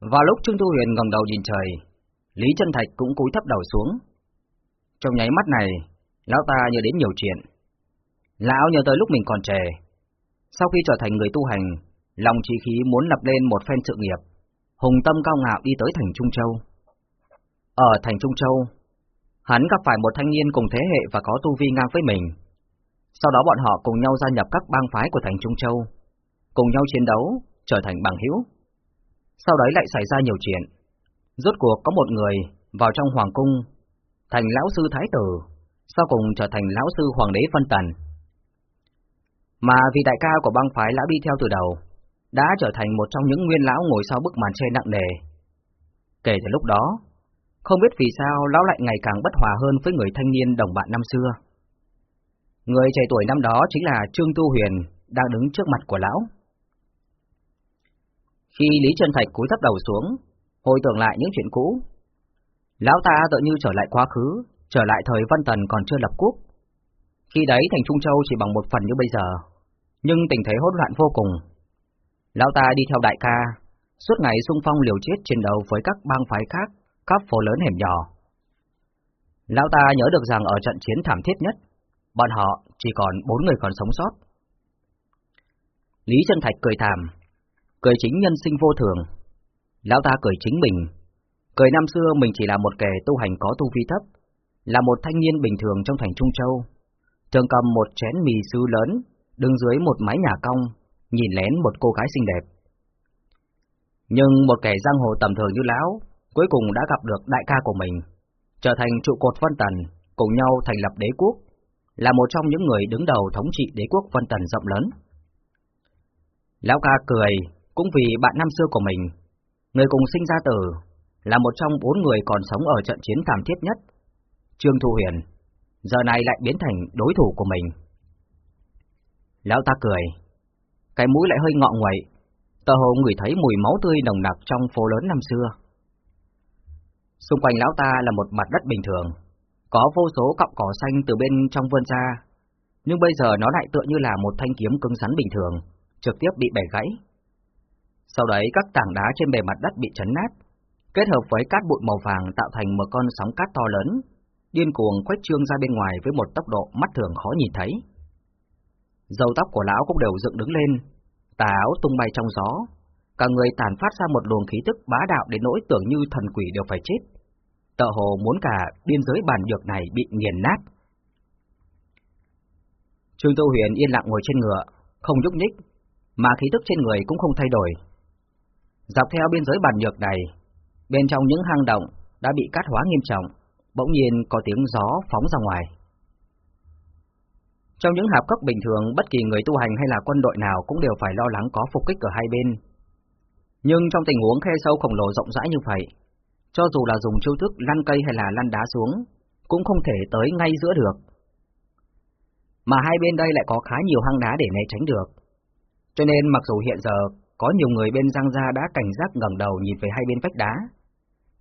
Vào lúc Trương thu Huyền ngẩng đầu nhìn trời, Lý Chân Thạch cũng cúi thấp đầu xuống. Trong nháy mắt này, lão ta nhớ đến nhiều chuyện. Lão nhớ tới lúc mình còn trẻ. Sau khi trở thành người tu hành, lòng trí khí muốn lập lên một phen sự nghiệp, hùng tâm cao ngạo đi tới thành Trung Châu. Ở thành Trung Châu, hắn gặp phải một thanh niên cùng thế hệ và có tu vi ngang với mình. Sau đó bọn họ cùng nhau gia nhập các bang phái của thành Trung Châu, cùng nhau chiến đấu, trở thành bằng hữu. Sau đấy lại xảy ra nhiều chuyện. Rốt cuộc có một người vào trong hoàng cung, thành lão sư thái tử, sau cùng trở thành lão sư hoàng đế phân tần. Mà vì đại ca của băng phái lão đi theo từ đầu, đã trở thành một trong những nguyên lão ngồi sau bức màn che nặng nề. Kể từ lúc đó, không biết vì sao lão lại ngày càng bất hòa hơn với người thanh niên đồng bạn năm xưa. Người trẻ tuổi năm đó chính là Trương Tu Huyền, đang đứng trước mặt của lão. Khi Lý Trân Thạch cúi thấp đầu xuống, hồi tưởng lại những chuyện cũ, lão ta tự như trở lại quá khứ, trở lại thời Văn Tần còn chưa lập quốc. Khi đấy thành Trung Châu chỉ bằng một phần như bây giờ, nhưng tình thế hỗn loạn vô cùng. Lão ta đi theo đại ca, suốt ngày xung phong liều chết chiến đấu với các bang phái khác, khắp phố lớn hẻm nhỏ. Lão ta nhớ được rằng ở trận chiến thảm thiết nhất, bọn họ chỉ còn bốn người còn sống sót. Lý Trân Thạch cười thảm, cười chính nhân sinh vô thường. Lão ta cười chính mình, cười năm xưa mình chỉ là một kẻ tu hành có tu vi thấp, là một thanh niên bình thường trong thành Trung Châu, thường cầm một chén mì sứ lớn, đứng dưới một mái nhà cong, nhìn lén một cô gái xinh đẹp. Nhưng một kẻ giang hồ tầm thường như lão, cuối cùng đã gặp được đại ca của mình, trở thành trụ cột phân tần, cùng nhau thành lập đế quốc, là một trong những người đứng đầu thống trị đế quốc phân tần rộng lớn. Lão ca cười, cũng vì bạn năm xưa của mình, người cùng sinh ra tử, là một trong bốn người còn sống ở trận chiến thảm thiết nhất, Trương Thu Huyền, giờ này lại biến thành đối thủ của mình. Lão ta cười, cái mũi lại hơi ngọ nguậy, tờ hồ người thấy mùi máu tươi nồng nặc trong phố lớn năm xưa. Xung quanh lão ta là một mặt đất bình thường, có vô số cọng cỏ xanh từ bên trong vươn ra, nhưng bây giờ nó lại tựa như là một thanh kiếm cứng rắn bình thường, trực tiếp bị bẻ gãy. Sau đấy các tảng đá trên bề mặt đất bị chấn nát, kết hợp với cát bụi màu vàng tạo thành một con sóng cát to lớn, điên cuồng quét trương ra bên ngoài với một tốc độ mắt thường khó nhìn thấy. Dầu tóc của lão cũng đều dựng đứng lên, tà áo tung bay trong gió, cả người tàn phát ra một luồng khí tức bá đạo đến nỗi tưởng như thần quỷ đều phải chết. Tợ hồ muốn cả biên giới bàn dược này bị nghiền nát. Trương Tô Huyền yên lặng ngồi trên ngựa, không nhúc nhích, mà khí tức trên người cũng không thay đổi. Dọc theo biên giới bản nhược này, bên trong những hang động đã bị cát hóa nghiêm trọng, bỗng nhiên có tiếng gió phóng ra ngoài. Trong những hạp cốc bình thường, bất kỳ người tu hành hay là quân đội nào cũng đều phải lo lắng có phục kích ở hai bên. Nhưng trong tình huống khe sâu khổng lồ rộng rãi như vậy, cho dù là dùng chiêu thức lăn cây hay là lăn đá xuống, cũng không thể tới ngay giữa được. Mà hai bên đây lại có khá nhiều hang đá để né tránh được. Cho nên mặc dù hiện giờ có nhiều người bên Giang Gia đã cảnh giác ngẩng đầu nhìn về hai bên vách đá,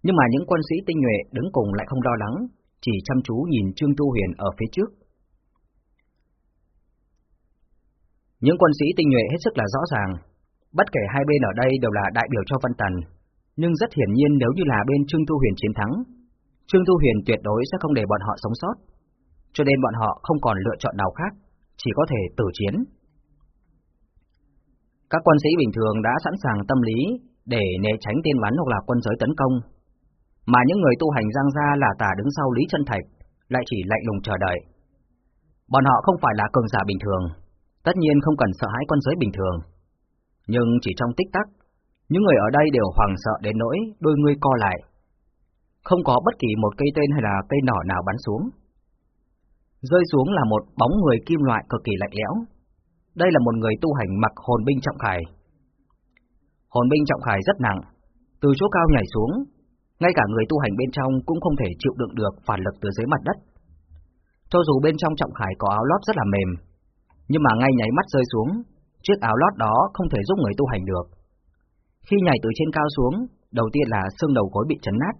nhưng mà những quân sĩ tinh nhuệ đứng cùng lại không lo lắng, chỉ chăm chú nhìn Trương Tu Huyền ở phía trước. Những quân sĩ tinh nhuệ hết sức là rõ ràng, bất kể hai bên ở đây đều là đại biểu cho Văn Tần, nhưng rất hiển nhiên nếu như là bên Trương Tu Huyền chiến thắng, Trương Tu Huyền tuyệt đối sẽ không để bọn họ sống sót, cho nên bọn họ không còn lựa chọn nào khác, chỉ có thể tử chiến. Các quân sĩ bình thường đã sẵn sàng tâm lý để né tránh tên bắn hoặc là quân giới tấn công, mà những người tu hành giang ra là tả đứng sau Lý Chân Thạch, lại chỉ lạnh lùng chờ đợi. Bọn họ không phải là cường giả bình thường, tất nhiên không cần sợ hãi quân giới bình thường. Nhưng chỉ trong tích tắc, những người ở đây đều hoảng sợ đến nỗi đôi người co lại. Không có bất kỳ một cây tên hay là cây nỏ nào bắn xuống. Rơi xuống là một bóng người kim loại cực kỳ lạnh lẽo. Đây là một người tu hành mặc hồn binh trọng khải. Hồn binh trọng khải rất nặng, từ chỗ cao nhảy xuống, ngay cả người tu hành bên trong cũng không thể chịu đựng được phản lực từ dưới mặt đất. Cho dù bên trong trọng khải có áo lót rất là mềm, nhưng mà ngay nháy mắt rơi xuống, chiếc áo lót đó không thể giúp người tu hành được. Khi nhảy từ trên cao xuống, đầu tiên là xương đầu gối bị chấn nát,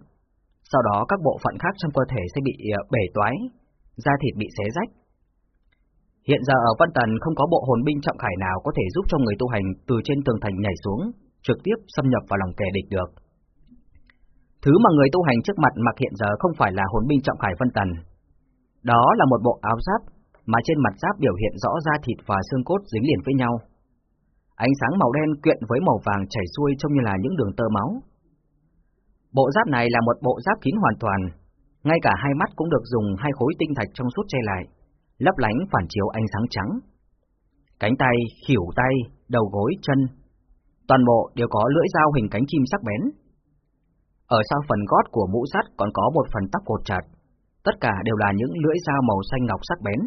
sau đó các bộ phận khác trong cơ thể sẽ bị ờ, bể toái, da thịt bị xé rách. Hiện giờ ở Văn Tần không có bộ hồn binh trọng khải nào có thể giúp cho người tu hành từ trên tường thành nhảy xuống, trực tiếp xâm nhập vào lòng kẻ địch được Thứ mà người tu hành trước mặt mặc hiện giờ không phải là hồn binh trọng khải Văn tần. Đó là một bộ áo giáp mà trên mặt giáp biểu hiện rõ da thịt và xương cốt dính liền với nhau. Ánh sáng màu đen quyện với màu vàng chảy xuôi trông như là những đường tơ máu. Bộ giáp này là một bộ giáp kín hoàn toàn, ngay cả hai mắt cũng được dùng hai khối tinh thạch trong suốt che lại, lấp lánh phản chiếu ánh sáng trắng. Cánh tay, khỉu tay, đầu gối, chân, toàn bộ đều có lưỡi dao hình cánh chim sắc bén. Ở sau phần gót của mũ sắt còn có một phần tóc cột chặt, tất cả đều là những lưỡi dao màu xanh ngọc sắc bén.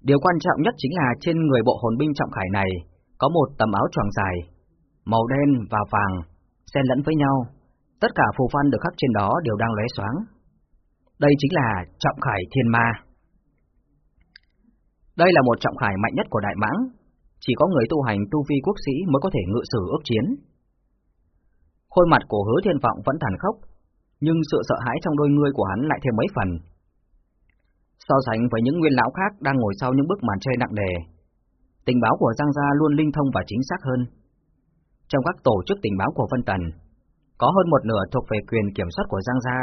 Điều quan trọng nhất chính là trên người bộ hồn binh trọng khải này có một tấm áo choàng dài, màu đen và vàng, xen lẫn với nhau. Tất cả phù văn được khắc trên đó đều đang lóe xoáng. Đây chính là trọng khải thiên ma. Đây là một trọng khải mạnh nhất của Đại Mãng, chỉ có người tu hành tu vi quốc sĩ mới có thể ngự sử ước chiến. Khuôn mặt của hứa thiên vọng vẫn thản khốc, nhưng sự sợ hãi trong đôi ngươi của hắn lại thêm mấy phần. So sánh với những nguyên lão khác đang ngồi sau những bức màn chơi nặng nề, tình báo của Giang Gia luôn linh thông và chính xác hơn. Trong các tổ chức tình báo của Vân Tần, có hơn một nửa thuộc về quyền kiểm soát của Giang Gia.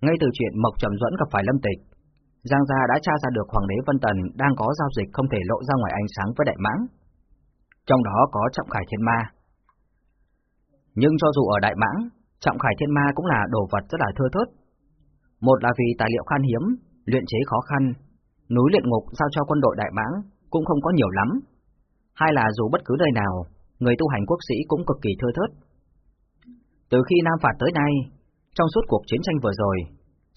Ngay từ chuyện Mộc Trầm Duẫn gặp phải Lâm Tịch, Giang Gia đã tra ra được Hoàng đế Vân Tần đang có giao dịch không thể lộ ra ngoài ánh sáng với Đại Mãng. Trong đó có Trọng Khải Thiên Ma. Nhưng cho dù ở Đại Mãng, Trọng Khải Thiên Ma cũng là đồ vật rất là thưa thớt. Một là vì tài liệu khan hiếm, luyện chế khó khăn, núi luyện ngục giao cho quân đội Đại Mãng cũng không có nhiều lắm. Hai là dù bất cứ nơi nào, người tu hành quốc sĩ cũng cực kỳ thưa thớt. Từ khi Nam Phạt tới nay, trong suốt cuộc chiến tranh vừa rồi,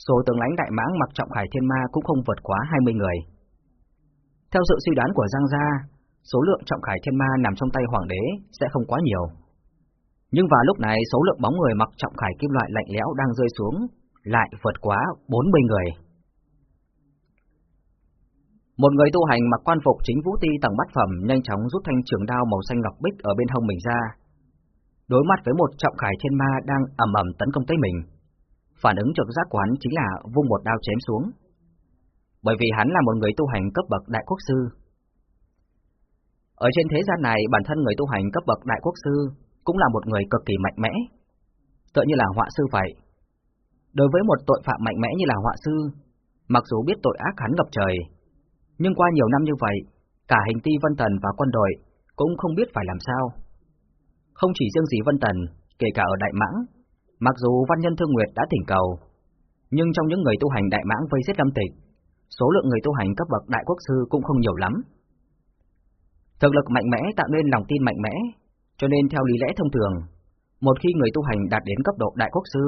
số tướng lãnh Đại Mãng mặc trọng khải thiên ma cũng không vượt quá 20 người. Theo sự suy đoán của Giang Gia, số lượng trọng khải thiên ma nằm trong tay hoàng đế sẽ không quá nhiều. Nhưng vào lúc này số lượng bóng người mặc trọng khải kim loại lạnh lẽo đang rơi xuống lại vượt quá 40 người. Một người tu hành mặc quan phục chính vũ ti tầng bát phẩm nhanh chóng rút thanh trường đao màu xanh ngọc bích ở bên hông mình ra. Đối mặt với một trọng khải thiên ma đang ầm ầm tấn công tới mình, phản ứng trực giác quán chính là vung một đao chém xuống. Bởi vì hắn là một người tu hành cấp bậc đại quốc sư. Ở trên thế gian này, bản thân người tu hành cấp bậc đại quốc sư cũng là một người cực kỳ mạnh mẽ, tựa như là họa sư vậy. Đối với một tội phạm mạnh mẽ như là họa sư, mặc dù biết tội ác hắn ngập trời, nhưng qua nhiều năm như vậy, cả hình ti Vân Tần và quân đội cũng không biết phải làm sao. Không chỉ riêng gì Vân Tần, kể cả ở Đại Mãng, mặc dù Văn Nhân Thương Nguyệt đã thỉnh cầu, nhưng trong những người tu hành Đại Mãng vây giết Lâm Tịch, số lượng người tu hành cấp bậc Đại Quốc Sư cũng không nhiều lắm. Thực lực mạnh mẽ tạo nên lòng tin mạnh mẽ, cho nên theo lý lẽ thông thường, một khi người tu hành đạt đến cấp độ Đại Quốc Sư,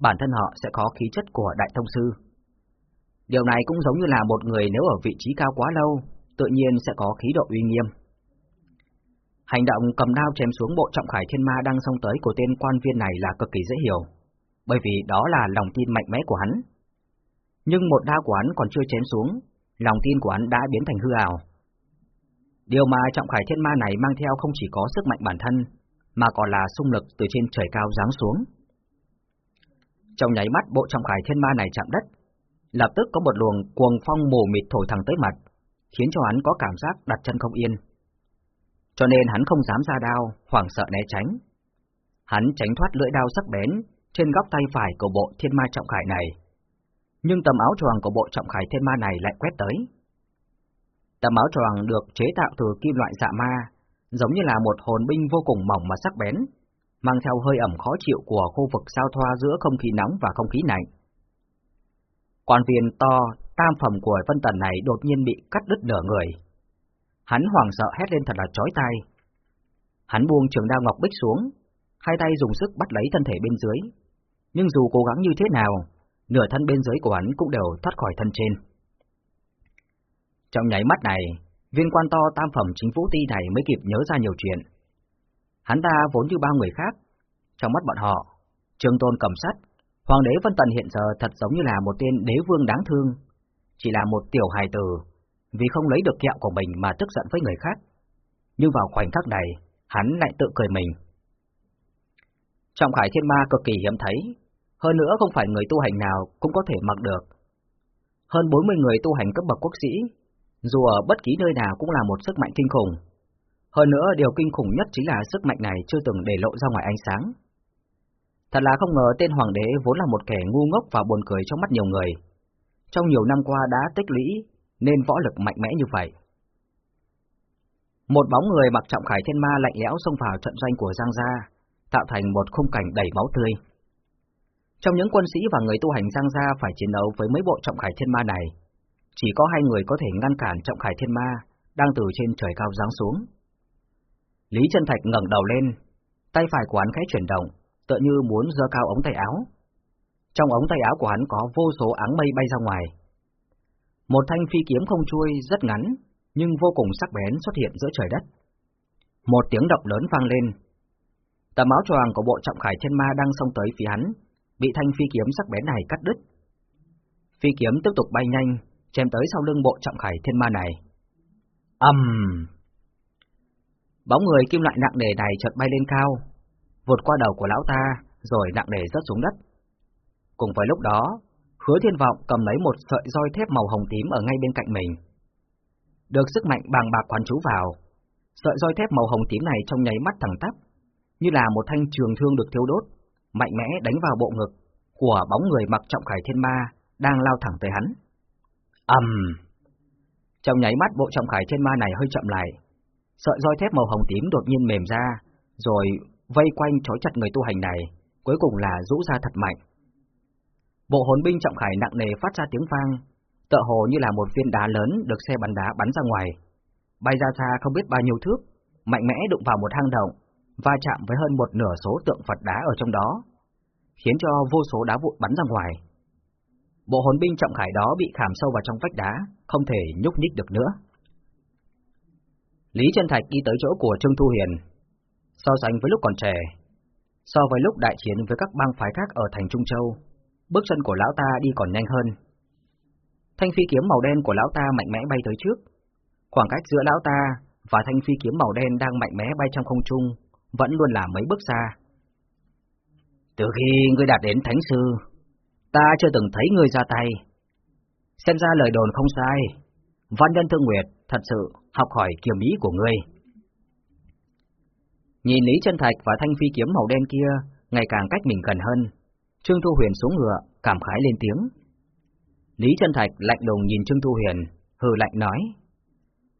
bản thân họ sẽ có khí chất của Đại Thông Sư. Điều này cũng giống như là một người nếu ở vị trí cao quá lâu, tự nhiên sẽ có khí độ uy nghiêm. Hành động cầm đao chém xuống bộ trọng khải thiên ma đang xông tới của tên quan viên này là cực kỳ dễ hiểu, bởi vì đó là lòng tin mạnh mẽ của hắn. Nhưng một đao của hắn còn chưa chém xuống, lòng tin của hắn đã biến thành hư ảo. Điều mà trọng khải thiên ma này mang theo không chỉ có sức mạnh bản thân, mà còn là xung lực từ trên trời cao giáng xuống. Trong nháy mắt bộ trọng khải thiên ma này chạm đất, lập tức có một luồng cuồng phong mù mịt thổi thẳng tới mặt, khiến cho hắn có cảm giác đặt chân không yên. Cho nên hắn không dám ra đao, hoảng sợ né tránh. Hắn tránh thoát lưỡi đao sắc bén trên góc tay phải của bộ thiên ma trọng khải này. Nhưng tấm áo choàng của bộ trọng khải thiên ma này lại quét tới. Tấm áo choàng được chế tạo từ kim loại dạ ma, giống như là một hồn binh vô cùng mỏng mà sắc bén, mang theo hơi ẩm khó chịu của khu vực sao thoa giữa không khí nóng và không khí lạnh. Quan viên to, tam phẩm của Vân Tần này đột nhiên bị cắt đứt nửa người. Hắn hoảng sợ hét lên thật là chói tai. Hắn buông trường đao ngọc bích xuống, hai tay dùng sức bắt lấy thân thể bên dưới. Nhưng dù cố gắng như thế nào, nửa thân bên dưới của hắn cũng đều thoát khỏi thân trên. Trong nháy mắt này, viên quan to tam phẩm chính vũ ti này mới kịp nhớ ra nhiều chuyện. Hắn ta vốn như bao người khác, trong mắt bọn họ, trường tôn cầm sắt, Hoàng đế Vân Tần hiện giờ thật giống như là một tên đế vương đáng thương, chỉ là một tiểu hài tử, vì không lấy được kẹo của mình mà tức giận với người khác. Nhưng vào khoảnh khắc này, hắn lại tự cười mình. Trọng khải thiên ma cực kỳ hiếm thấy, hơn nữa không phải người tu hành nào cũng có thể mặc được. Hơn 40 người tu hành cấp bậc quốc sĩ, dù ở bất kỳ nơi nào cũng là một sức mạnh kinh khủng. Hơn nữa điều kinh khủng nhất chính là sức mạnh này chưa từng để lộ ra ngoài ánh sáng. Thật là không ngờ tên hoàng đế vốn là một kẻ ngu ngốc và buồn cười trong mắt nhiều người. Trong nhiều năm qua đã tích lũy nên võ lực mạnh mẽ như vậy. Một bóng người mặc trọng khải thiên ma lạnh lẽo xông vào trận doanh của Giang Gia, tạo thành một khung cảnh đầy máu tươi. Trong những quân sĩ và người tu hành Giang Gia phải chiến đấu với mấy bộ trọng khải thiên ma này, chỉ có hai người có thể ngăn cản trọng khải thiên ma đang từ trên trời cao giáng xuống. Lý Chân Thạch ngẩng đầu lên, tay phải của hắn khẽ chuyển động, tựa như muốn giơ cao ống tay áo. Trong ống tay áo của hắn có vô số áng mây bay ra ngoài. Một thanh phi kiếm không chui rất ngắn, nhưng vô cùng sắc bén xuất hiện giữa trời đất. Một tiếng động lớn vang lên. tà áo choàng của bộ trọng khải thiên ma đang xông tới phía hắn, bị thanh phi kiếm sắc bén này cắt đứt. Phi kiếm tiếp tục bay nhanh, chém tới sau lưng bộ trọng khải thiên ma này. Ầm! Um. Bóng người kim loại nặng nề này chợt bay lên cao, vượt qua đầu của lão ta, rồi nặng nề rớt xuống đất. Cùng với lúc đó, Hứa Thiên Vọng cầm lấy một sợi roi thép màu hồng tím ở ngay bên cạnh mình. Được sức mạnh bàng bạc quán chú vào, sợi roi thép màu hồng tím này trong nháy mắt thẳng tắp, như là một thanh trường thương được thiêu đốt, mạnh mẽ đánh vào bộ ngực của bóng người mặc trọng khải thiên ma đang lao thẳng tới hắn. ầm! Um. Trong nháy mắt bộ trọng khải thiên ma này hơi chậm lại, sợi roi thép màu hồng tím đột nhiên mềm ra, rồi vây quanh trói chặt người tu hành này, cuối cùng là rũ ra thật mạnh. Bộ hồn binh trọng khải nặng nề phát ra tiếng vang, tựa hồ như là một viên đá lớn được xe bắn đá bắn ra ngoài, bay ra xa không biết bao nhiêu thước, mạnh mẽ đụng vào một hang động, va chạm với hơn một nửa số tượng Phật đá ở trong đó, khiến cho vô số đá vụn bắn ra ngoài. Bộ hồn binh trọng khải đó bị khảm sâu vào trong vách đá, không thể nhúc nhích được nữa. Lý Chân Thạch đi tới chỗ của Trương Thu Hiền, so sánh với lúc còn trẻ, so với lúc đại chiến với các bang phái khác ở thành Trung Châu, bước chân của lão ta đi còn nhanh hơn. Thanh phi kiếm màu đen của lão ta mạnh mẽ bay tới trước, khoảng cách giữa lão ta và thanh phi kiếm màu đen đang mạnh mẽ bay trong không trung vẫn luôn là mấy bước xa. Từ khi ngươi đạt đến thánh sư, ta chưa từng thấy ngươi ra tay. Xem ra lời đồn không sai, văn nhân thương nguyệt thật sự học hỏi kiềm ý của ngươi. Nhìn Lý Chân Thạch và thanh phi kiếm màu đen kia ngày càng cách mình gần hơn, Trương Thu Huyền xuống ngựa, cảm khái lên tiếng. Lý Trân Thạch lạnh lùng nhìn Trương Thu Huyền, hừ lạnh nói: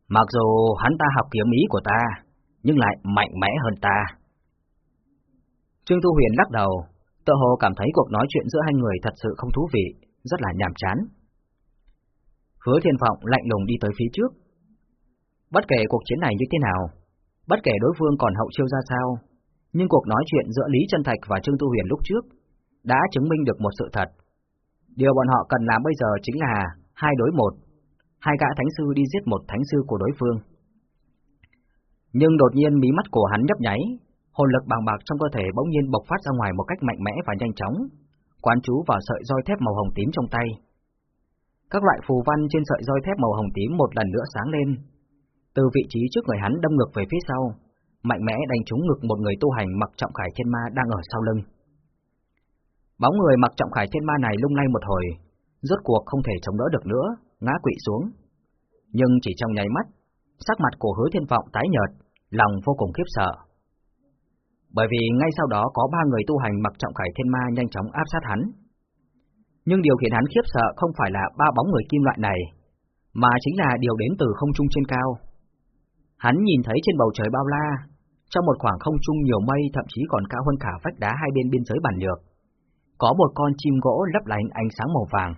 "Mặc dù hắn ta học kiếm ý của ta, nhưng lại mạnh mẽ hơn ta." Trương Thu Huyền lắc đầu, tự hồ cảm thấy cuộc nói chuyện giữa hai người thật sự không thú vị, rất là nhàm chán. Hứa Thiên Phọng lạnh lùng đi tới phía trước. Bất kể cuộc chiến này như thế nào, bất kể đối phương còn hậu chiêu ra sao, nhưng cuộc nói chuyện giữa Lý Trân Thạch và Trương Tu Huyền lúc trước đã chứng minh được một sự thật. Điều bọn họ cần làm bây giờ chính là hai đối một, hai gã thánh sư đi giết một thánh sư của đối phương. Nhưng đột nhiên mí mắt của hắn nhấp nháy, hồn lực bàng bạc trong cơ thể bỗng nhiên bộc phát ra ngoài một cách mạnh mẽ và nhanh chóng, quán chú vào sợi roi thép màu hồng tím trong tay. Các loại phù văn trên sợi roi thép màu hồng tím một lần nữa sáng lên, từ vị trí trước người hắn đâm ngược về phía sau, mạnh mẽ đánh trúng ngực một người tu hành mặc trọng khải thiên ma đang ở sau lưng. Bóng người mặc trọng khải thiên ma này lung lay một hồi, rốt cuộc không thể chống đỡ được nữa, ngã quỵ xuống. Nhưng chỉ trong nháy mắt, sắc mặt của hứa thiên vọng tái nhợt, lòng vô cùng khiếp sợ. Bởi vì ngay sau đó có ba người tu hành mặc trọng khải thiên ma nhanh chóng áp sát hắn. Nhưng điều khiến hắn khiếp sợ không phải là ba bóng người kim loại này, mà chính là điều đến từ không trung trên cao. Hắn nhìn thấy trên bầu trời bao la, trong một khoảng không trung nhiều mây thậm chí còn cao hơn cả vách đá hai bên biên giới bản lược, có một con chim gỗ lấp lánh ánh sáng màu vàng.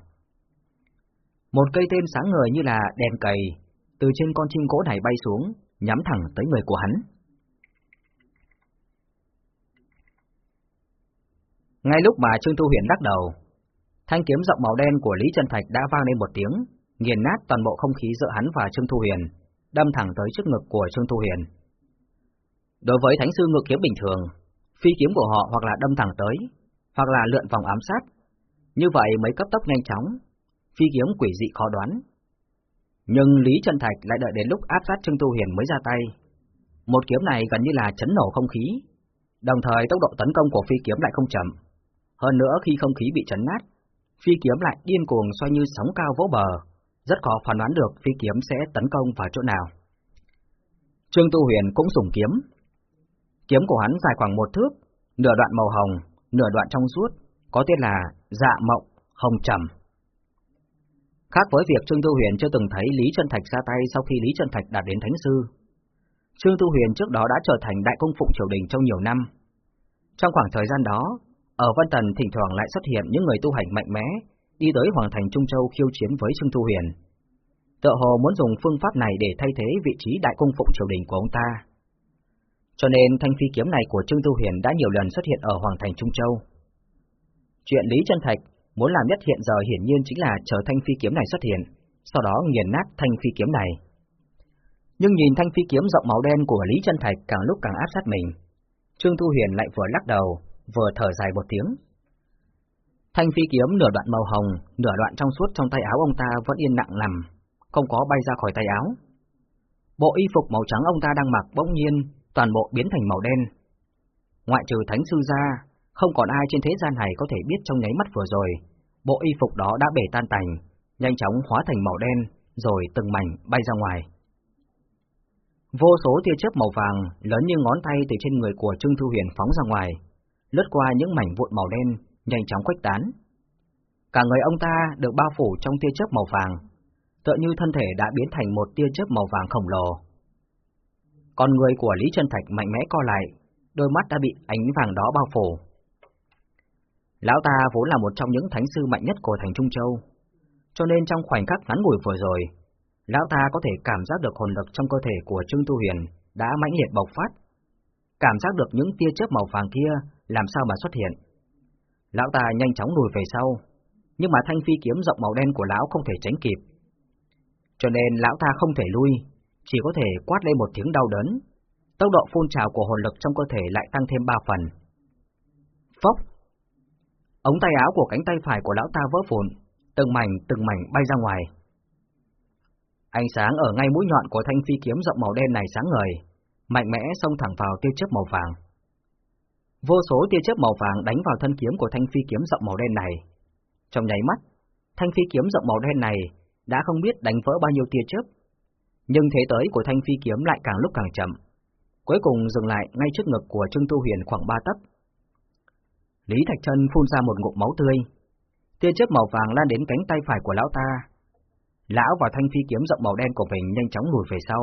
Một cây tên sáng ngời như là đèn cầy, từ trên con chim gỗ này bay xuống, nhắm thẳng tới người của hắn. Ngay lúc mà Trương Tu Huyền đắc đầu, thanh kiếm rộng màu đen của Lý Trân Thạch đã vang lên một tiếng, nghiền nát toàn bộ không khí giữa hắn và Trương Tu Huyền, đâm thẳng tới trước ngực của Trương Tu Huyền. Đối với thánh sư ngược kiếm bình thường, phi kiếm của họ hoặc là đâm thẳng tới, hoặc là lượn vòng ám sát. Như vậy mới cấp tốc nhanh chóng, phi kiếm quỷ dị khó đoán. Nhưng Lý Trần Thạch lại đợi đến lúc áp sát Trương Tu Huyền mới ra tay. Một kiếm này gần như là chấn nổ không khí, đồng thời tốc độ tấn công của phi kiếm lại không chậm. Hơn nữa khi không khí bị chấn nát, phi kiếm lại điên cuồng xoay như sóng cao vỗ bờ, rất khó phán đoán được phi kiếm sẽ tấn công vào chỗ nào. Trương Tu Huyền cũng dùng kiếm. Kiếm của hắn dài khoảng một thước, nửa đoạn màu hồng, nửa đoạn trong suốt, có tên là Dạ Mộng, Hồng Trầm. Khác với việc Trương Tu Huyền chưa từng thấy Lý Trân Thạch ra tay sau khi Lý Trân Thạch đạt đến Thánh Sư, Trương Tu Huyền trước đó đã trở thành đại công phụng triều đình trong nhiều năm. Trong khoảng thời gian đó, ở Vân Tần thỉnh thoảng lại xuất hiện những người tu hành mạnh mẽ, đi tới Hoàng Thành Trung Châu khiêu chiến với Trương Tu Huyền. Tựa hồ muốn dùng phương pháp này để thay thế vị trí đại công phụng triều đình của ông ta. Cho nên thanh phi kiếm này của Trương Tu Huyền đã nhiều lần xuất hiện ở Hoàng Thành Trung Châu. Chuyện Lý Chân Thạch muốn làm nhất hiện giờ hiển nhiên chính là chờ thanh phi kiếm này xuất hiện, sau đó nghiền nát thanh phi kiếm này. Nhưng nhìn thanh phi kiếm rộng màu đen của Lý Chân Thạch càng lúc càng áp sát mình, Trương Tu Huyền lại vừa lắc đầu, vừa thở dài một tiếng. Thanh phi kiếm nửa đoạn màu hồng, nửa đoạn trong suốt trong tay áo ông ta vẫn yên lặng nằm, không có bay ra khỏi tay áo. Bộ y phục màu trắng ông ta đang mặc bỗng nhiên, toàn bộ biến thành màu đen. Ngoại trừ thánh sư ra, không còn ai trên thế gian này có thể biết trong nháy mắt vừa rồi, bộ y phục đó đã bể tan tành, nhanh chóng hóa thành màu đen, rồi từng mảnh bay ra ngoài. Vô số tia chớp màu vàng lớn như ngón tay từ trên người của Trương Thu Huyền phóng ra ngoài, lướt qua những mảnh vụn màu đen, nhanh chóng khuếch tán. Cả người ông ta được bao phủ trong tia chớp màu vàng, tựa như thân thể đã biến thành một tia chớp màu vàng khổng lồ. Con người của Lý Trân Thạch mạnh mẽ co lại, đôi mắt đã bị ánh vàng đó bao phủ. Lão ta vốn là một trong những thánh sư mạnh nhất của thành Trung Châu, cho nên trong khoảnh khắc ngắn ngủi vừa rồi, Lão ta có thể cảm giác được hồn lực trong cơ thể của Trương Tu Huyền đã mãnh liệt bộc phát, cảm giác được những tia chớp màu vàng kia làm sao mà xuất hiện. Lão ta nhanh chóng lùi về sau, nhưng mà thanh phi kiếm rộng màu đen của lão không thể tránh kịp. Cho nên lão ta không thể lui, chỉ có thể quát lên một tiếng đau đớn. Tốc độ phun trào của hồn lực trong cơ thể lại tăng thêm ba phần. Phốc! Ống tay áo của cánh tay phải của lão ta vỡ vụn, từng mảnh từng mảnh bay ra ngoài. Ánh sáng ở ngay mũi nhọn của thanh phi kiếm rộng màu đen này sáng ngời, mạnh mẽ xông thẳng vào tia chớp màu vàng. Vô số tia chớp màu vàng đánh vào thân kiếm của thanh phi kiếm rộng màu đen này. Trong nháy mắt, thanh phi kiếm rộng màu đen này đã không biết đánh vỡ bao nhiêu tia chớp, nhưng thế tới của thanh phi kiếm lại càng lúc càng chậm, cuối cùng dừng lại ngay trước ngực của Trương Tu Huyền khoảng ba tấc. Lý Thạch Trân phun ra một ngụm máu tươi, tia chớp màu vàng lan đến cánh tay phải của lão ta, Lão và thanh phi kiếm rộng màu đen của mình nhanh chóng lùi về sau,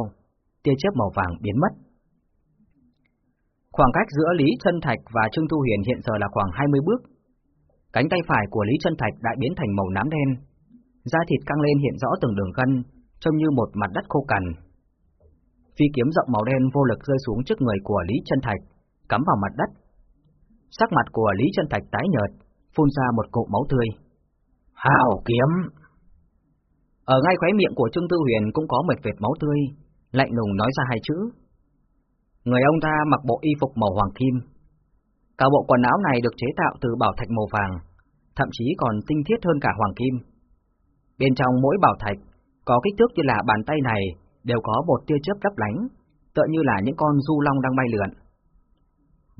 tia chớp màu vàng biến mất. Khoảng cách giữa Lý Chân Thạch và Trương Tu Huyền hiện giờ là khoảng 20 bước. Cánh tay phải của Lý Chân Thạch đã biến thành màu nám đen, da thịt căng lên hiện rõ từng đường gân, trông như một mặt đất khô cằn. Phi kiếm rộng màu đen vô lực rơi xuống trước người của Lý Chân Thạch, cắm vào mặt đất. Sắc mặt của Lý Chân Thạch tái nhợt, phun ra một cụm máu tươi. Hào kiếm! Ở ngay khóe miệng của Trương Tư Huyền cũng có một vệt máu tươi, lạnh lùng nói ra hai chữ. Người ông ta mặc bộ y phục màu hoàng kim. Cả bộ quần áo này được chế tạo từ bảo thạch màu vàng, thậm chí còn tinh thiết hơn cả hoàng kim. Bên trong mỗi bảo thạch, có kích thước như là bàn tay này, đều có một tia chớp lấp lánh, tựa như là những con du long đang bay lượn.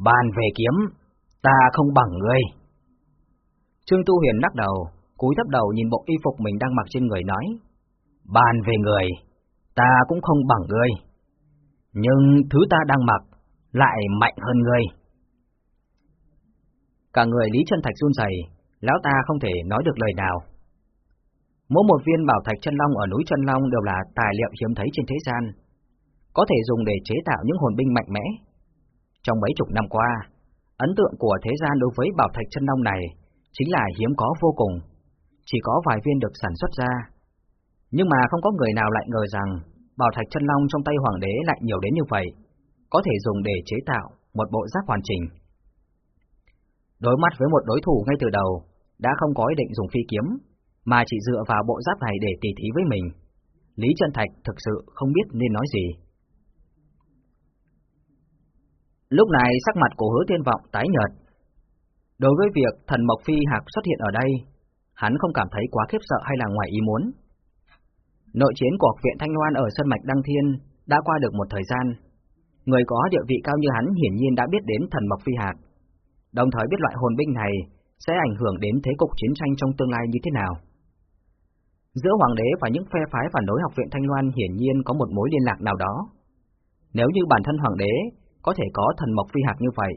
Bàn về kiếm, ta không bằng ngươi. Trương Tu Huyền lắc đầu, cúi thấp đầu nhìn bộ y phục mình đang mặc trên người nói, Bàn về người, ta cũng không bằng ngươi, nhưng thứ ta đang mặc lại mạnh hơn ngươi. Cả người Lý Chân Thạch run rẩy, lão ta không thể nói được lời nào. Mỗi một viên bảo thạch chân long ở núi chân long đều là tài liệu hiếm thấy trên thế gian, có thể dùng để chế tạo những hồn binh mạnh mẽ. Trong mấy chục năm qua, ấn tượng của thế gian đối với bảo thạch chân long này chính là hiếm có vô cùng chỉ có vài viên được sản xuất ra. Nhưng mà không có người nào lại ngờ rằng bảo thạch chân long trong tay hoàng đế lại nhiều đến như vậy, có thể dùng để chế tạo một bộ giáp hoàn chỉnh. Đối mặt với một đối thủ ngay từ đầu, đã không có ý định dùng phi kiếm, mà chỉ dựa vào bộ giáp này để tỉ thí với mình. Lý Chân Thạch thực sự không biết nên nói gì. Lúc này sắc mặt của hứa thiên vọng tái nhợt. Đối với việc thần Mộc Phi Hạc xuất hiện ở đây, hắn không cảm thấy quá khiếp sợ hay là ngoài ý muốn. Nội chiến của học viện Thanh Loan ở Sơn Mạch Đăng Thiên đã qua được một thời gian. Người có địa vị cao như hắn hiển nhiên đã biết đến thần Mộc Phi Hạc, đồng thời biết loại hồn binh này sẽ ảnh hưởng đến thế cục chiến tranh trong tương lai như thế nào. Giữa Hoàng đế và những phe phái phản đối học viện Thanh Loan hiển nhiên có một mối liên lạc nào đó. Nếu như bản thân Hoàng đế có thể có thần Mộc Phi Hạc như vậy,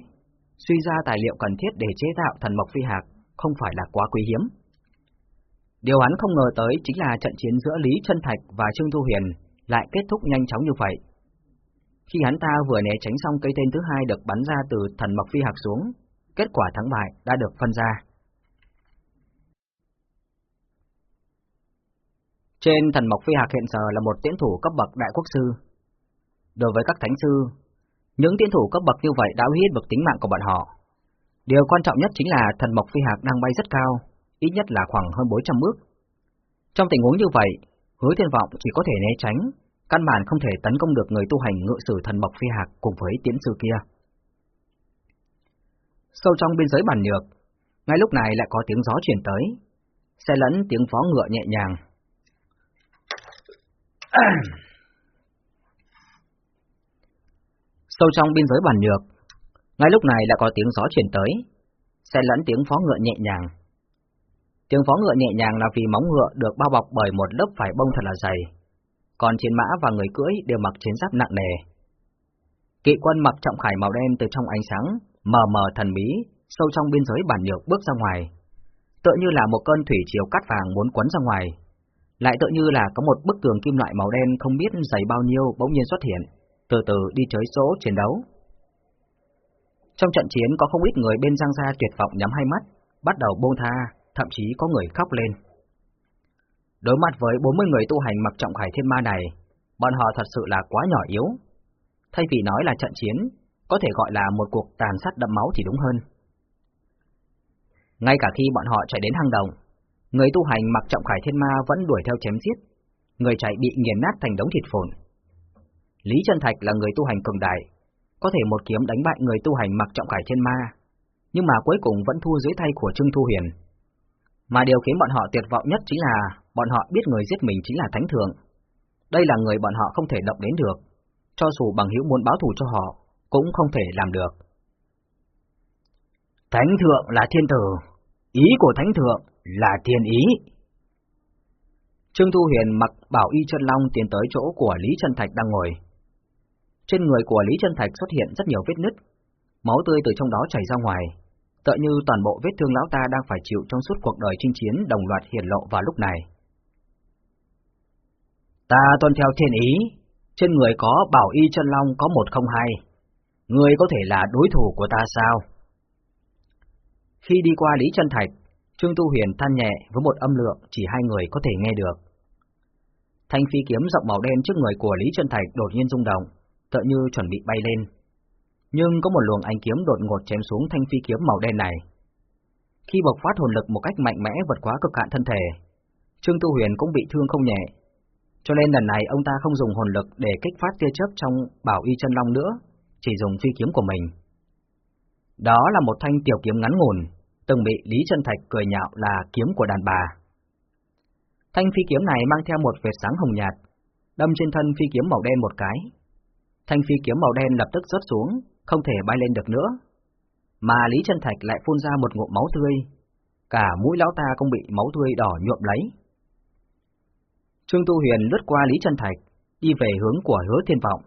suy ra tài liệu cần thiết để chế tạo thần mộc phi hạc không phải là quá quý hiếm. Điều hắn không ngờ tới chính là trận chiến giữa Lý Chân Thạch và Trương Thu Huyền lại kết thúc nhanh chóng như vậy. Khi hắn ta vừa né tránh xong cây tên thứ hai được bắn ra từ thần mộc phi hạc xuống, kết quả thắng bại đã được phân ra. Trên thần mộc phi hạc hiện giờ là một tiễn thủ cấp bậc đại quốc sư. Đối với các thánh sư, những tiễn thủ cấp bậc như vậy đã uy hiếp được tính mạng của bọn họ. Điều quan trọng nhất chính là thần mộc phi hạc đang bay rất cao, ít nhất là khoảng hơn 400 bước. Trong tình huống như vậy, hứa thiên vọng chỉ có thể né tránh, căn bản không thể tấn công được người tu hành ngự sử thần mộc phi hạc cùng với tiễn sư kia. Sâu trong biên giới bản nhược, ngay lúc này lại có tiếng gió chuyển tới, xe lẫn tiếng phó ngựa nhẹ nhàng. Sâu trong biên giới bản nhược, ngay lúc này đã có tiếng gió chuyển tới, xe lẫn tiếng phó ngựa nhẹ nhàng. Tiếng phó ngựa nhẹ nhàng là vì móng ngựa được bao bọc bởi một lớp vải bông thật là dày, còn trên mã và người cưỡi đều mặc chiến giáp nặng nề. Kỵ quân mặc trọng khải màu đen từ trong ánh sáng, mờ mờ thần bí, sâu trong biên giới bản nhược bước ra ngoài. Tựa như là một cơn thủy triều cắt vàng muốn quấn ra ngoài. Lại tựa như là có một bức tường kim loại màu đen không biết dày bao nhiêu bỗng nhiên xuất hiện, từ từ đi tới số chiến đấu. Trong trận chiến có không ít người bên Giang Gia tuyệt vọng nhắm hai mắt, bắt đầu buông tha, thậm chí có người khóc lên. Đối mặt với 40 người tu hành mặc trọng khải thiên ma này, bọn họ thật sự là quá nhỏ yếu. Thay vì nói là trận chiến, có thể gọi là một cuộc tàn sát đậm máu thì đúng hơn. Ngay cả khi bọn họ chạy đến hang động, người tu hành mặc trọng khải thiên ma vẫn đuổi theo chém giết, người chạy bị nghiền nát thành đống thịt phồn. Lý Trân Thạch là người tu hành cường đại, có thể một kiếm đánh bại người tu hành mặc trọng khải thiên ma, nhưng mà cuối cùng vẫn thua dưới tay của Trương Thu Huyền. Mà điều khiến bọn họ tuyệt vọng nhất chính là bọn họ biết người giết mình chính là Thánh Thượng. Đây là người bọn họ không thể động đến được, cho dù bằng hữu muốn báo thù cho họ, cũng không thể làm được. Thánh Thượng là thiên tử, ý của Thánh Thượng là thiên ý. Trương Thu Huyền mặc bảo y chân long tiến tới chỗ của Lý Trân Thạch đang ngồi. Trên người của Lý Trân Thạch xuất hiện rất nhiều vết nứt, máu tươi từ trong đó chảy ra ngoài, tựa như toàn bộ vết thương lão ta đang phải chịu trong suốt cuộc đời chinh chiến đồng loạt hiển lộ vào lúc này. Ta tuân theo thiên ý, trên người có bảo y chân long có một không hai, người có thể là đối thủ của ta sao? Khi đi qua Lý Trân Thạch, Trương Tu Huyền than nhẹ với một âm lượng chỉ hai người có thể nghe được. Thanh phi kiếm rộng màu đen trước người của Lý Trân Thạch đột nhiên rung động, tựa như chuẩn bị bay lên. Nhưng có một luồng ánh kiếm đột ngột chém xuống thanh phi kiếm màu đen này. Khi bộc phát hồn lực một cách mạnh mẽ vượt quá cực hạn thân thể, Trương Tu Huyền cũng bị thương không nhẹ. Cho nên lần này ông ta không dùng hồn lực để kích phát tia chớp trong bảo y chân long nữa, chỉ dùng phi kiếm của mình. Đó là một thanh tiểu kiếm ngắn ngủn, từng bị Lý Trân Thạch cười nhạo là kiếm của đàn bà. Thanh phi kiếm này mang theo một vệt sáng hồng nhạt, đâm trên thân phi kiếm màu đen một cái, Thanh phi kiếm màu đen lập tức rớt xuống, không thể bay lên được nữa. Mà Lý Trân Thạch lại phun ra một ngụm máu tươi, cả mũi lão ta cũng bị máu tươi đỏ nhuộm lấy. Trương Tu Huyền lướt qua Lý Trân Thạch, đi về hướng của hứa thiên vọng.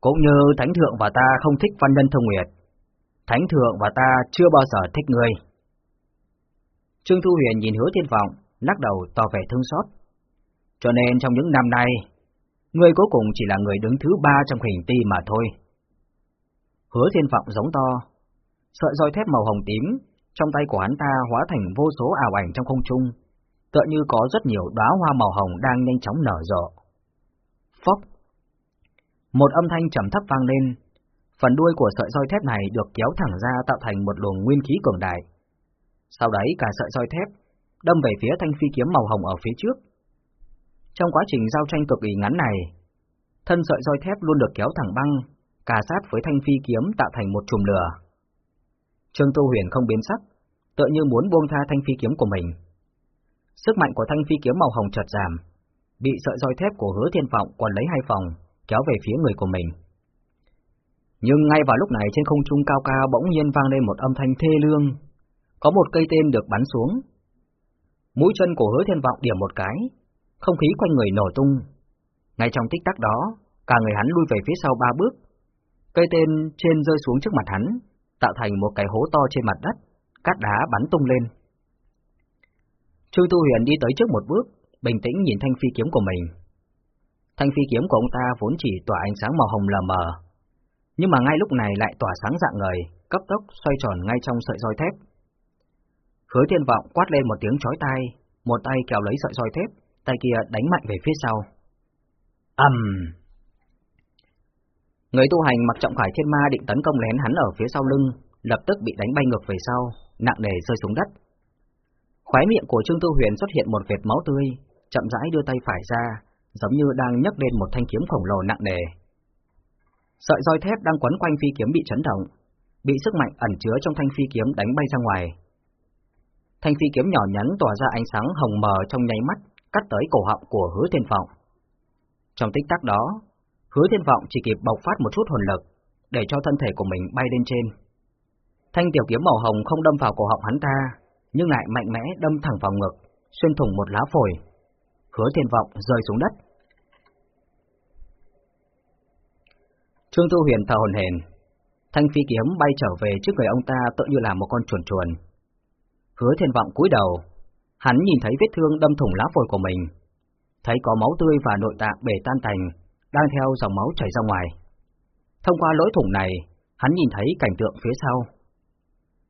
Cũng như Thánh Thượng và ta không thích văn nhân thông nguyệt, Thánh Thượng và ta chưa bao giờ thích ngươi. Trương Thu Huyền nhìn hứa thiên vọng, lắc đầu tỏ vẻ thương xót. Cho nên trong những năm nay, Ngươi cuối cùng chỉ là người đứng thứ ba trong hình ti mà thôi. Hứa thiên vọng giống to. Sợi roi thép màu hồng tím, trong tay của hắn ta hóa thành vô số ảo ảnh trong không trung, tựa như có rất nhiều đóa hoa màu hồng đang nhanh chóng nở rộ. Phốc! Một âm thanh trầm thấp vang lên, phần đuôi của sợi roi thép này được kéo thẳng ra tạo thành một luồng nguyên khí cường đại. Sau đấy cả sợi roi thép đâm về phía thanh phi kiếm màu hồng ở phía trước, trong quá trình giao tranh cực kỳ ngắn này, thân sợi roi thép luôn được kéo thẳng băng, cà sát với thanh phi kiếm tạo thành một chùm lửa. Trương Tô Huyền không biến sắc, tựa như muốn buông tha thanh phi kiếm của mình. Sức mạnh của thanh phi kiếm màu hồng chợt giảm, bị sợi roi thép của Hứa Thiên Vọng quần lấy hai phòng, kéo về phía người của mình. Nhưng ngay vào lúc này trên không trung cao cao bỗng nhiên vang lên một âm thanh thê lương, có một cây tên được bắn xuống. Mũi chân của Hứa Thiên Vọng điểm một cái, không khí quanh người nổ tung. Ngay trong tích tắc đó, cả người hắn lui về phía sau ba bước. Cây tên trên rơi xuống trước mặt hắn, tạo thành một cái hố to trên mặt đất, cát đá bắn tung lên. Trương Tu Huyền đi tới trước một bước, bình tĩnh nhìn thanh phi kiếm của mình. Thanh phi kiếm của ông ta vốn chỉ tỏa ánh sáng màu hồng lờ mờ, nhưng mà ngay lúc này lại tỏa sáng dạng người, cấp tốc xoay tròn ngay trong sợi roi thép. Hứa Thiên Vọng quát lên một tiếng chói tai, một tay kéo lấy sợi roi thép, tay kia đánh mạnh về phía sau. ầm! Um. Người tu hành mặc trọng khải thiên ma định tấn công lén hắn ở phía sau lưng, lập tức bị đánh bay ngược về sau, nặng nề rơi xuống đất. Khóe miệng của Trương tư Huyền xuất hiện một vệt máu tươi, chậm rãi đưa tay phải ra, giống như đang nhấc lên một thanh kiếm khổng lồ nặng nề. Sợi roi thép đang quấn quanh phi kiếm bị chấn động, bị sức mạnh ẩn chứa trong thanh phi kiếm đánh bay ra ngoài. Thanh phi kiếm nhỏ nhắn tỏa ra ánh sáng hồng mờ trong nháy mắt, cắt tới cổ họng của Hứa Thiên Vọng. Trong tích tắc đó, Hứa Thiên Vọng chỉ kịp bộc phát một chút hồn lực, để cho thân thể của mình bay lên trên. Thanh tiểu kiếm màu hồng không đâm vào cổ họng hắn ta, nhưng lại mạnh mẽ đâm thẳng vào ngực, xuyên thủng một lá phổi. Hứa Thiên Vọng rơi xuống đất. Trương Thu Huyền thở hồn hển, thanh phi kiếm bay trở về trước người ông ta tự như là một con chuồn chuồn. Hứa Thiên Vọng cúi đầu, hắn nhìn thấy vết thương đâm thủng lá phổi của mình, thấy có máu tươi và nội tạng bể tan thành, đang theo dòng máu chảy ra ngoài. Thông qua lỗ thủng này, hắn nhìn thấy cảnh tượng phía sau.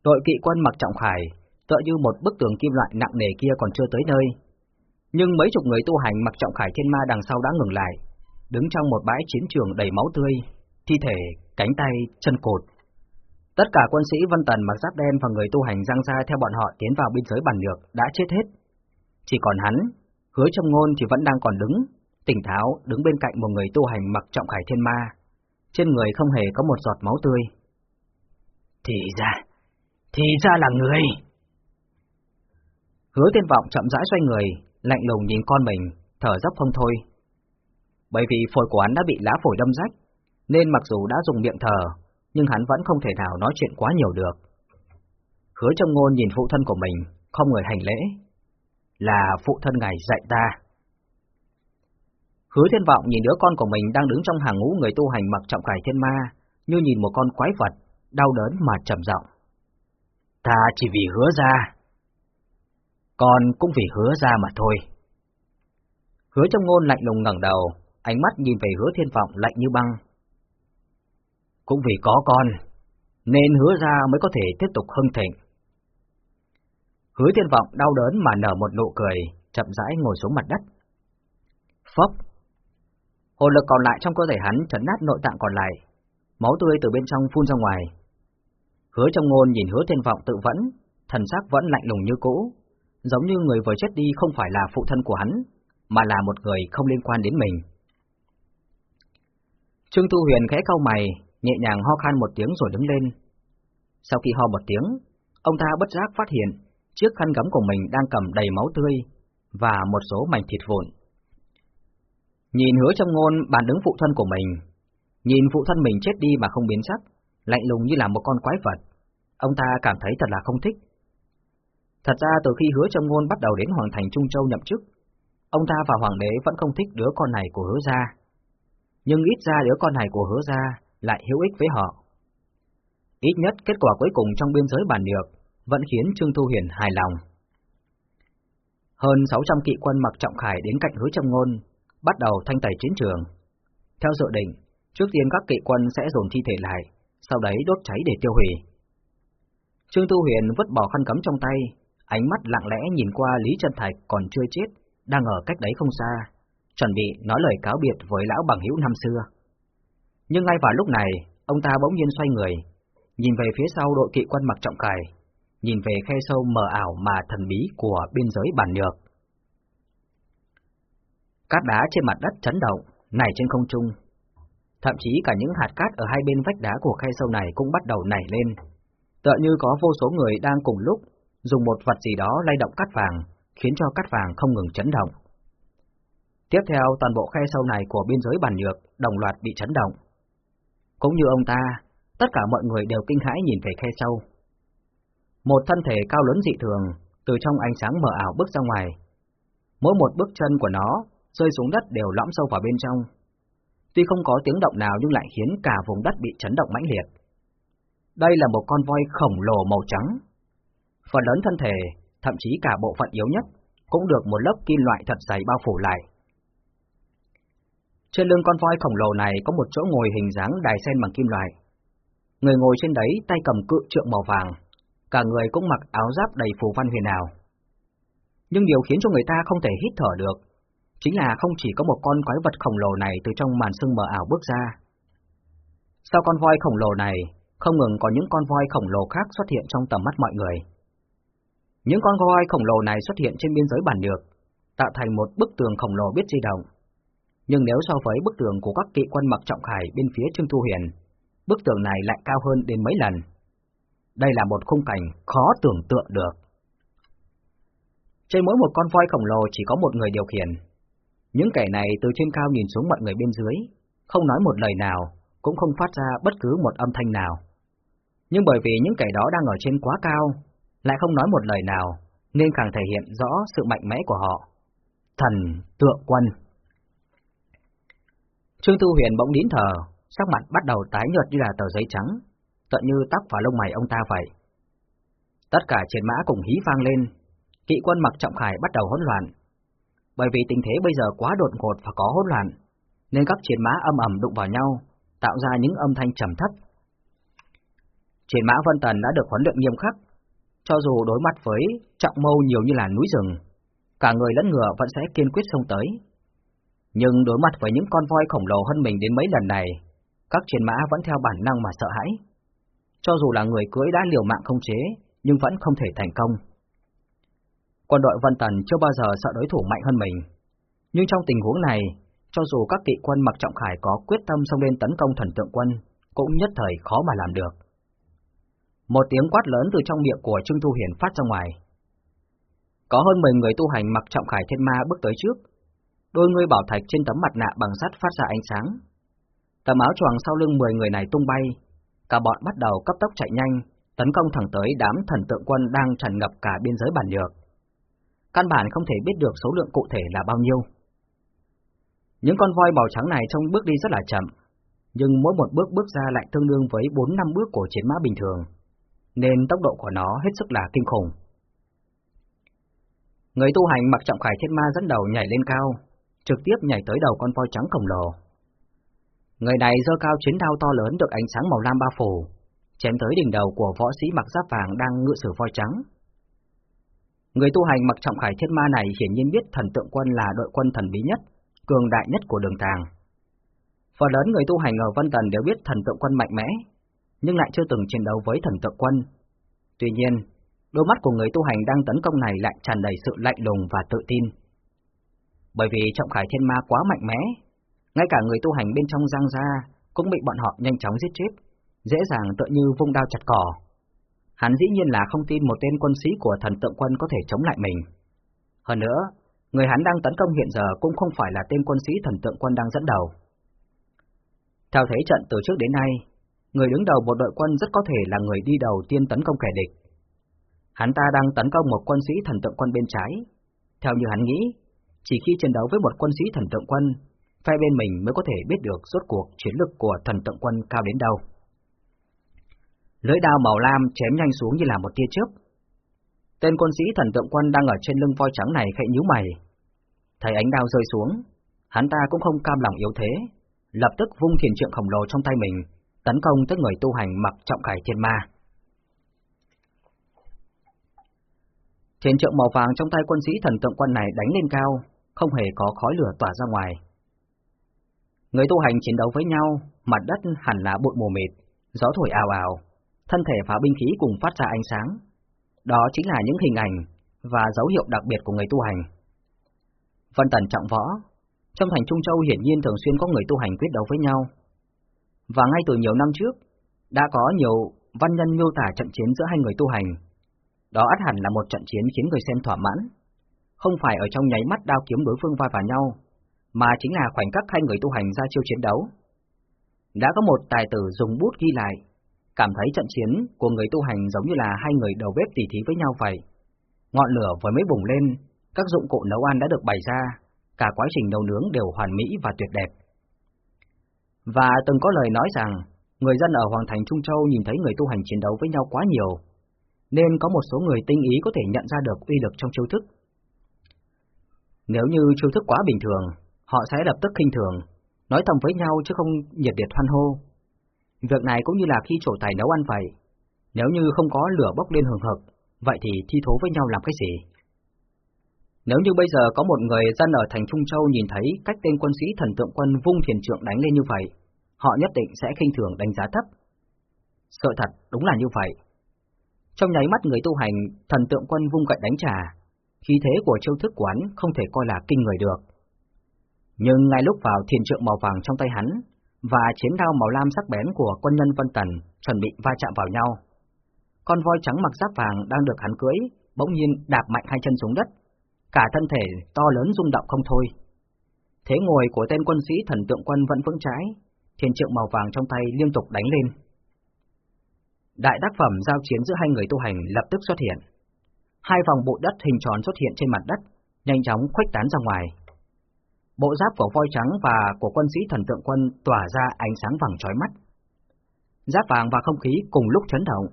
Đội kỵ quân mặc trọng khải, tựa như một bức tường kim loại nặng nề kia còn chưa tới nơi. Nhưng mấy chục người tu hành mặc trọng khải thiên ma đằng sau đã ngừng lại, đứng trong một bãi chiến trường đầy máu tươi, thi thể, cánh tay, chân cột. Tất cả quân sĩ Vân Tần mặc giáp đen và người tu hành giang ra theo bọn họ tiến vào biên giới bản nhược đã chết hết. Chỉ còn hắn, hứa trong ngôn thì vẫn đang còn đứng, tỉnh tháo đứng bên cạnh một người tu hành mặc trọng khải thiên ma. Trên người không hề có một giọt máu tươi. Thì ra, thì ra là người. Hứa tiên vọng chậm rãi xoay người, lạnh lùng nhìn con mình, thở dốc không thôi. Bởi vì phổi của hắn đã bị lá phổi đâm rách, nên mặc dù đã dùng miệng thờ, nhưng hắn vẫn không thể nào nói chuyện quá nhiều được. Hứa trong ngôn nhìn phụ thân của mình, không người hành lễ. Là phụ thân ngài dạy ta. Hứa thiên vọng nhìn đứa con của mình đang đứng trong hàng ngũ người tu hành mặc trọng khải thiên ma, như nhìn một con quái vật, đau đớn mà trầm giọng. Ta chỉ vì hứa ra. Con cũng vì hứa ra mà thôi. Hứa trong ngôn lạnh lùng ngẩng đầu, ánh mắt nhìn về hứa thiên vọng lạnh như băng. Cũng vì có con, nên hứa ra mới có thể tiếp tục hưng thịnh. Hứa thiên vọng đau đớn mà nở một nụ cười, chậm rãi ngồi xuống mặt đất. Phốc! Hồn lực còn lại trong cơ thể hắn chấn nát nội tạng còn lại, máu tươi từ bên trong phun ra ngoài. Hứa trong ngôn nhìn hứa thiên vọng tự vẫn, thần sắc vẫn lạnh lùng như cũ, giống như người vừa chết đi không phải là phụ thân của hắn, mà là một người không liên quan đến mình. Trương thu Huyền khẽ cau mày, nhẹ nhàng ho khan một tiếng rồi đứng lên. Sau khi ho một tiếng, ông ta bất giác phát hiện chiếc khăn gấm của mình đang cầm đầy máu tươi và một số mảnh thịt vụn. Nhìn hứa trong ngôn bàn đứng phụ thân của mình, nhìn phụ thân mình chết đi mà không biến sắc, lạnh lùng như là một con quái vật, ông ta cảm thấy thật là không thích. Thật ra từ khi hứa trong ngôn bắt đầu đến Hoàng thành Trung Châu nhậm chức, ông ta và Hoàng đế vẫn không thích đứa con này của hứa gia. Nhưng ít ra đứa con này của hứa gia lại hữu ích với họ. Ít nhất kết quả cuối cùng trong biên giới bản nhược vẫn khiến Trương Thu Huyền hài lòng. Hơn 600 kỵ quân mặc trọng khải đến cạnh hứa trong ngôn, bắt đầu thanh tẩy chiến trường. Theo dự định, trước tiên các kỵ quân sẽ dồn thi thể lại, sau đấy đốt cháy để tiêu hủy. Trương thu Huyền vứt bỏ khăn cấm trong tay, ánh mắt lặng lẽ nhìn qua Lý Trân Thạch còn chưa chết, đang ở cách đấy không xa, chuẩn bị nói lời cáo biệt với lão bằng hữu năm xưa. Nhưng ngay vào lúc này, ông ta bỗng nhiên xoay người, nhìn về phía sau đội kỵ quân mặc trọng cài, nhìn về khe sâu mờ ảo mà thần bí của biên giới bản nhược. Cát đá trên mặt đất chấn động, nảy trên không trung. Thậm chí cả những hạt cát ở hai bên vách đá của khe sâu này cũng bắt đầu nảy lên, tựa như có vô số người đang cùng lúc dùng một vật gì đó lay động cát vàng, khiến cho cát vàng không ngừng chấn động. Tiếp theo, toàn bộ khe sâu này của biên giới bản nhược đồng loạt bị chấn động. Cũng như ông ta, tất cả mọi người đều kinh hãi nhìn về khe sâu. Một thân thể cao lớn dị thường, từ trong ánh sáng mờ ảo bước ra ngoài. Mỗi một bước chân của nó rơi xuống đất đều lõm sâu vào bên trong. Tuy không có tiếng động nào nhưng lại khiến cả vùng đất bị chấn động mãnh liệt. Đây là một con voi khổng lồ màu trắng. Phần lớn thân thể, thậm chí cả bộ phận yếu nhất, cũng được một lớp kim loại thật dày bao phủ lại. Trên lưng con voi khổng lồ này có một chỗ ngồi hình dáng đài sen bằng kim loại. Người ngồi trên đấy tay cầm cự trượng màu vàng, cả người cũng mặc áo giáp đầy phù văn huyền ảo. Nhưng điều khiến cho người ta không thể hít thở được, chính là không chỉ có một con quái vật khổng lồ này từ trong màn sương mờ ảo bước ra. Sau con voi khổng lồ này, không ngừng có những con voi khổng lồ khác xuất hiện trong tầm mắt mọi người. Những con voi khổng lồ này xuất hiện trên biên giới bản được, tạo thành một bức tường khổng lồ biết di động. Nhưng nếu so với bức tường của các kỵ quân mặc trọng khải bên phía Trương Thu Hiền, bức tường này lại cao hơn đến mấy lần. Đây là một khung cảnh khó tưởng tượng được. Trên mỗi một con voi khổng lồ chỉ có một người điều khiển. Những kẻ này từ trên cao nhìn xuống mọi người bên dưới, không nói một lời nào, cũng không phát ra bất cứ một âm thanh nào. Nhưng bởi vì những kẻ đó đang ở trên quá cao, lại không nói một lời nào, nên càng thể hiện rõ sự mạnh mẽ của họ. Thần tượng quân Trương Tu Huyền bỗng nín thở, sắc mặt bắt đầu tái nhợt như là tờ giấy trắng, tận như tóc và lông mày ông ta vậy. Tất cả chiến mã cùng hí vang lên, kỵ quân mặc trọng khải bắt đầu hỗn loạn. Bởi vì tình thế bây giờ quá đột ngột và có hỗn loạn, nên các chiến mã âm ầm đụng vào nhau, tạo ra những âm thanh trầm thấp. Chiến mã Vân Tần đã được huấn luyện nghiêm khắc, cho dù đối mặt với trọng mâu nhiều như là núi rừng, cả người lẫn ngựa vẫn sẽ kiên quyết xông tới. Nhưng đối mặt với những con voi khổng lồ hơn mình đến mấy lần này, các chiến mã vẫn theo bản năng mà sợ hãi. Cho dù là người cưỡi đã liều mạng không chế, nhưng vẫn không thể thành công. Quân đội Vân Tần chưa bao giờ sợ đối thủ mạnh hơn mình. Nhưng trong tình huống này, cho dù các kỵ quân mặc trọng khải có quyết tâm xông lên tấn công thần tượng quân, cũng nhất thời khó mà làm được. Một tiếng quát lớn từ trong miệng của Trương Thu Hiển phát ra ngoài. Có hơn 10 người tu hành mặc trọng khải thiên ma bước tới trước. Đôi ngươi bảo thạch trên tấm mặt nạ bằng sắt phát ra ánh sáng. Tấm áo choàng sau lưng 10 người này tung bay. Cả bọn bắt đầu cấp tốc chạy nhanh, tấn công thẳng tới đám thần tượng quân đang tràn ngập cả biên giới bản nhược. Căn bản không thể biết được số lượng cụ thể là bao nhiêu. Những con voi màu trắng này trông bước đi rất là chậm, nhưng mỗi một bước bước ra lại tương đương với 4 năm bước của chiến mã bình thường nên tốc độ của nó hết sức là kinh khủng. Người tu hành mặc trọng khải thiên ma dẫn đầu nhảy lên cao, trực tiếp nhảy tới đầu con voi trắng khổng lồ. Người này dơ cao chiến đao to lớn được ánh sáng màu lam bao phủ, chém tới đỉnh đầu của võ sĩ mặc giáp vàng đang ngự sử voi trắng. Người tu hành mặc trọng khải thiên ma này hiển nhiên biết thần tượng quân là đội quân thần bí nhất, cường đại nhất của đường tàng. Phần lớn người tu hành ở Vân Tần đều biết thần tượng quân mạnh mẽ, nhưng lại chưa từng chiến đấu với thần tượng quân. Tuy nhiên, đôi mắt của người tu hành đang tấn công này lại tràn đầy sự lạnh lùng và tự tin. Bởi vì trọng khải thiên ma quá mạnh mẽ, ngay cả người tu hành bên trong giang gia cũng bị bọn họ nhanh chóng giết chết, dễ dàng tự như vung đao chặt cỏ. Hắn dĩ nhiên là không tin một tên quân sĩ của thần tượng quân có thể chống lại mình. Hơn nữa, người hắn đang tấn công hiện giờ cũng không phải là tên quân sĩ thần tượng quân đang dẫn đầu. Theo thế trận từ trước đến nay, người đứng đầu một đội quân rất có thể là người đi đầu tiên tấn công kẻ địch. Hắn ta đang tấn công một quân sĩ thần tượng quân bên trái. Theo như hắn nghĩ, chỉ khi chiến đấu với một quân sĩ thần tượng quân, phe bên mình mới có thể biết được rốt cuộc chiến lực của thần tượng quân cao đến đâu. Lưỡi đao màu lam chém nhanh xuống như là một tia chớp. Tên quân sĩ thần tượng quân đang ở trên lưng voi trắng này khẽ nhíu mày. Thấy ánh đao rơi xuống, hắn ta cũng không cam lòng yếu thế, lập tức vung thiền trượng khổng lồ trong tay mình, tấn công tới người tu hành mặc trọng khải thiên ma. Thiên trượng màu vàng trong tay quân sĩ thần tượng quân này đánh lên cao, không hề có khói lửa tỏa ra ngoài. Người tu hành chiến đấu với nhau, mặt đất hẳn là bụi mù mịt, gió thổi ào ào, thân thể và binh khí cùng phát ra ánh sáng. Đó chính là những hình ảnh và dấu hiệu đặc biệt của người tu hành. Vân Tần trọng võ, trong thành Trung Châu hiển nhiên thường xuyên có người tu hành quyết đấu với nhau, và ngay từ nhiều năm trước, đã có nhiều văn nhân miêu tả trận chiến giữa hai người tu hành. Đó ắt hẳn là một trận chiến khiến người xem thỏa mãn, không phải ở trong nháy mắt đao kiếm đối phương va vào nhau, mà chính là khoảnh khắc hai người tu hành ra chiêu chiến đấu. Đã có một tài tử dùng bút ghi lại, cảm thấy trận chiến của người tu hành giống như là hai người đầu bếp tỉ thí với nhau vậy. Ngọn lửa vừa mới bùng lên, các dụng cụ nấu ăn đã được bày ra, cả quá trình nấu nướng đều hoàn mỹ và tuyệt đẹp. Và từng có lời nói rằng, người dân ở Hoàng Thành Trung Châu nhìn thấy người tu hành chiến đấu với nhau quá nhiều, nên có một số người tinh ý có thể nhận ra được uy lực trong chiêu thức. Nếu như chiêu thức quá bình thường, họ sẽ lập tức khinh thường, nói thầm với nhau chứ không nhiệt liệt hoan hô. Việc này cũng như là khi trổ tài nấu ăn vậy, nếu như không có lửa bốc lên hừng hực, vậy thì thi thố với nhau làm cái gì? Nếu như bây giờ có một người dân ở thành Trung Châu nhìn thấy cách tên quân sĩ thần tượng quân vung thiền trượng đánh lên như vậy, họ nhất định sẽ khinh thường đánh giá thấp. Sợ thật, đúng là như vậy. Trong nháy mắt người tu hành, thần tượng quân vung gậy đánh trả, khí thế của chiêu thức quán không thể coi là kinh người được. Nhưng ngay lúc vào thiền trượng màu vàng trong tay hắn, và chiến đao màu lam sắc bén của quân nhân Vân Tần chuẩn bị va chạm vào nhau. Con voi trắng mặc giáp vàng đang được hắn cưỡi, bỗng nhiên đạp mạnh hai chân xuống đất, cả thân thể to lớn rung động không thôi. Thế ngồi của tên quân sĩ thần tượng quân vẫn vững trái, thiền trượng màu vàng trong tay liên tục đánh lên. Đại tác phẩm giao chiến giữa hai người tu hành lập tức xuất hiện. Hai vòng bụi đất hình tròn xuất hiện trên mặt đất, nhanh chóng khuếch tán ra ngoài. Bộ giáp của voi trắng và của quân sĩ thần tượng quân tỏa ra ánh sáng vàng chói mắt. Giáp vàng và không khí cùng lúc chấn động,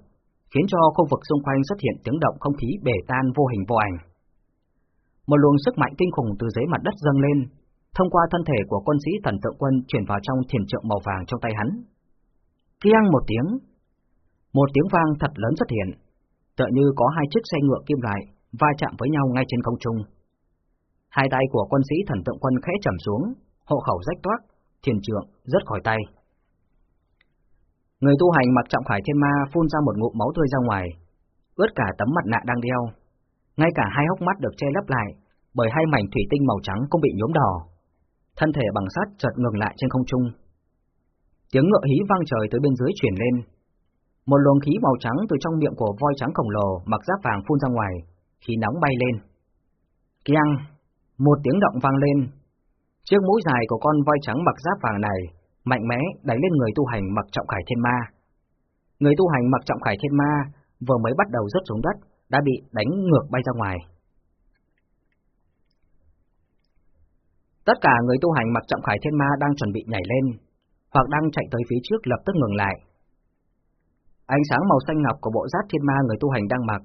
khiến cho khu vực xung quanh xuất hiện tiếng động không khí bể tan vô hình vô ảnh. Một luồng sức mạnh kinh khủng từ dưới mặt đất dâng lên, thông qua thân thể của quân sĩ thần tượng quân chuyển vào trong thiền trượng màu vàng trong tay hắn. Kiang một tiếng, một tiếng vang thật lớn xuất hiện, tựa như có hai chiếc xe ngựa kim loại va chạm với nhau ngay trên không trung. Hai tay của quân sĩ thần tượng quân khẽ trầm xuống, hộ khẩu rách toác, thiền trượng rất khỏi tay. Người tu hành mặc trọng khải thiên ma phun ra một ngụm máu tươi ra ngoài, ướt cả tấm mặt nạ đang đeo. Ngay cả hai hốc mắt được che lấp lại, bởi hai mảnh thủy tinh màu trắng cũng bị nhuốm đỏ. Thân thể bằng sắt chợt ngừng lại trên không trung. Tiếng ngựa hí vang trời tới bên dưới chuyển lên. Một luồng khí màu trắng từ trong miệng của voi trắng khổng lồ mặc giáp vàng phun ra ngoài, khí nóng bay lên. Kiang! Một tiếng động vang lên. Chiếc mũi dài của con voi trắng mặc giáp vàng này mạnh mẽ đánh lên người tu hành mặc trọng khải thiên ma. Người tu hành mặc trọng khải thiên ma vừa mới bắt đầu rớt xuống đất, đã bị đánh ngược bay ra ngoài. Tất cả người tu hành mặc trọng khải thiên ma đang chuẩn bị nhảy lên, hoặc đang chạy tới phía trước lập tức ngừng lại. Ánh sáng màu xanh ngọc của bộ giáp thiên ma người tu hành đang mặc,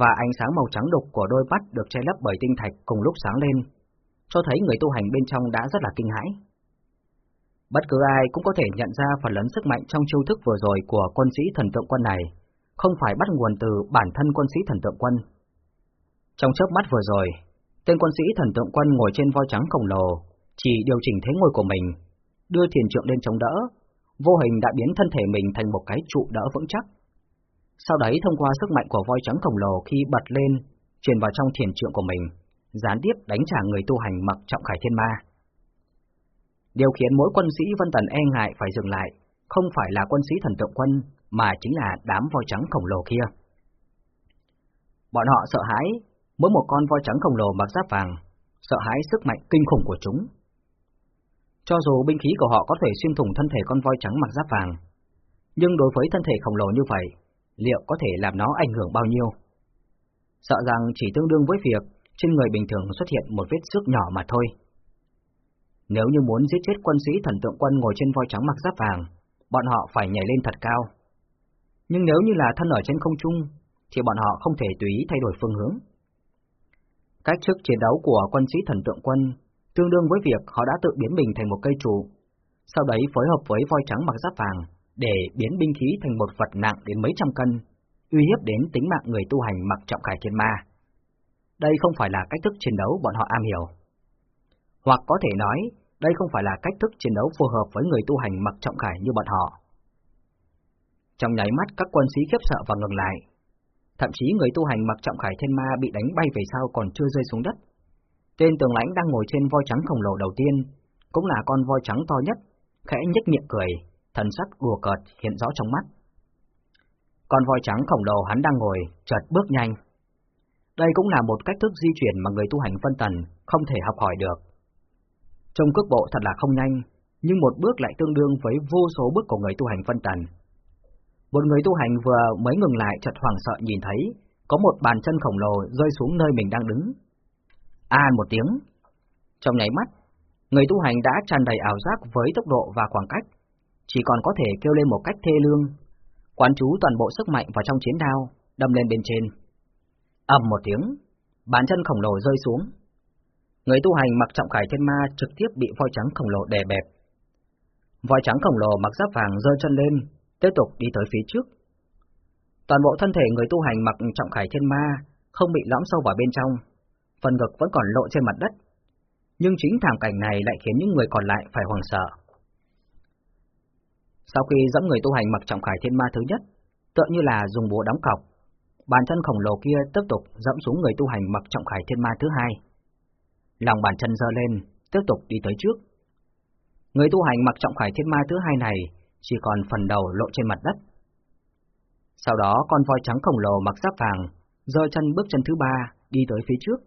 và ánh sáng màu trắng đục của đôi mắt được che lấp bởi tinh thạch cùng lúc sáng lên, cho thấy người tu hành bên trong đã rất là kinh hãi. Bất cứ ai cũng có thể nhận ra phần lớn sức mạnh trong chiêu thức vừa rồi của quân sĩ thần tượng quân này, không phải bắt nguồn từ bản thân quân sĩ thần tượng quân. Trong chớp mắt vừa rồi, tên quân sĩ thần tượng quân ngồi trên voi trắng khổng lồ, chỉ điều chỉnh thế ngồi của mình, đưa thiền trượng lên chống đỡ, vô hình đã biến thân thể mình thành một cái trụ đỡ vững chắc. Sau đấy thông qua sức mạnh của voi trắng khổng lồ khi bật lên, truyền vào trong thiền trượng của mình, gián tiếp đánh trả người tu hành mặc trọng khải thiên ma. Điều khiến mỗi quân sĩ Vân Tần e ngại phải dừng lại, không phải là quân sĩ thần tượng quân, mà chính là đám voi trắng khổng lồ kia. Bọn họ sợ hãi, mỗi một con voi trắng khổng lồ mặc giáp vàng, sợ hãi sức mạnh kinh khủng của chúng. Cho dù binh khí của họ có thể xuyên thủng thân thể con voi trắng mặc giáp vàng, nhưng đối với thân thể khổng lồ như vậy, liệu có thể làm nó ảnh hưởng bao nhiêu? Sợ rằng chỉ tương đương với việc trên người bình thường xuất hiện một vết xước nhỏ mà thôi. Nếu như muốn giết chết quân sĩ thần tượng quân ngồi trên voi trắng mặc giáp vàng, bọn họ phải nhảy lên thật cao. Nhưng nếu như là thân ở trên không trung, thì bọn họ không thể tùy thay đổi phương hướng. Cách thức chiến đấu của quân sĩ thần tượng quân tương đương với việc họ đã tự biến mình thành một cây trụ, sau đấy phối hợp với voi trắng mặc giáp vàng để biến binh khí thành một vật nặng đến mấy trăm cân, uy hiếp đến tính mạng người tu hành mặc trọng khải thiên ma. Đây không phải là cách thức chiến đấu bọn họ am hiểu. Hoặc có thể nói, đây không phải là cách thức chiến đấu phù hợp với người tu hành mặc trọng khải như bọn họ. Trong nháy mắt các quân sĩ khiếp sợ và ngừng lại. Thậm chí người tu hành mặc trọng khải thiên ma bị đánh bay về sau còn chưa rơi xuống đất. Tên tường lãnh đang ngồi trên voi trắng khổng lồ đầu tiên, cũng là con voi trắng to nhất, khẽ nhếch miệng cười, thần sắc đùa cợt hiện rõ trong mắt. Con voi trắng khổng lồ hắn đang ngồi, chợt bước nhanh. Đây cũng là một cách thức di chuyển mà người tu hành phân tần không thể học hỏi được. Trong cước bộ thật là không nhanh, nhưng một bước lại tương đương với vô số bước của người tu hành phân tần. Một người tu hành vừa mới ngừng lại chợt hoảng sợ nhìn thấy có một bàn chân khổng lồ rơi xuống nơi mình đang đứng. A một tiếng. Trong nháy mắt, người tu hành đã tràn đầy ảo giác với tốc độ và khoảng cách chỉ còn có thể kêu lên một cách thê lương, quán chú toàn bộ sức mạnh vào trong chiến đao, đâm lên bên trên. ầm một tiếng, bàn chân khổng lồ rơi xuống. Người tu hành mặc trọng khải thiên ma trực tiếp bị voi trắng khổng lồ đè bẹp. Voi trắng khổng lồ mặc giáp vàng rơi chân lên, tiếp tục đi tới phía trước. Toàn bộ thân thể người tu hành mặc trọng khải thiên ma không bị lõm sâu vào bên trong, phần ngực vẫn còn lộ trên mặt đất. Nhưng chính thảm cảnh này lại khiến những người còn lại phải hoảng sợ. Sau khi dẫm người tu hành mặc trọng khải thiên ma thứ nhất, tựa như là dùng búa đóng cọc, bàn chân khổng lồ kia tiếp tục dẫm xuống người tu hành mặc trọng khải thiên ma thứ hai. Lòng bàn chân giơ lên, tiếp tục đi tới trước. Người tu hành mặc trọng khải thiên ma thứ hai này chỉ còn phần đầu lộ trên mặt đất. Sau đó con voi trắng khổng lồ mặc giáp vàng, giơ chân bước chân thứ ba, đi tới phía trước.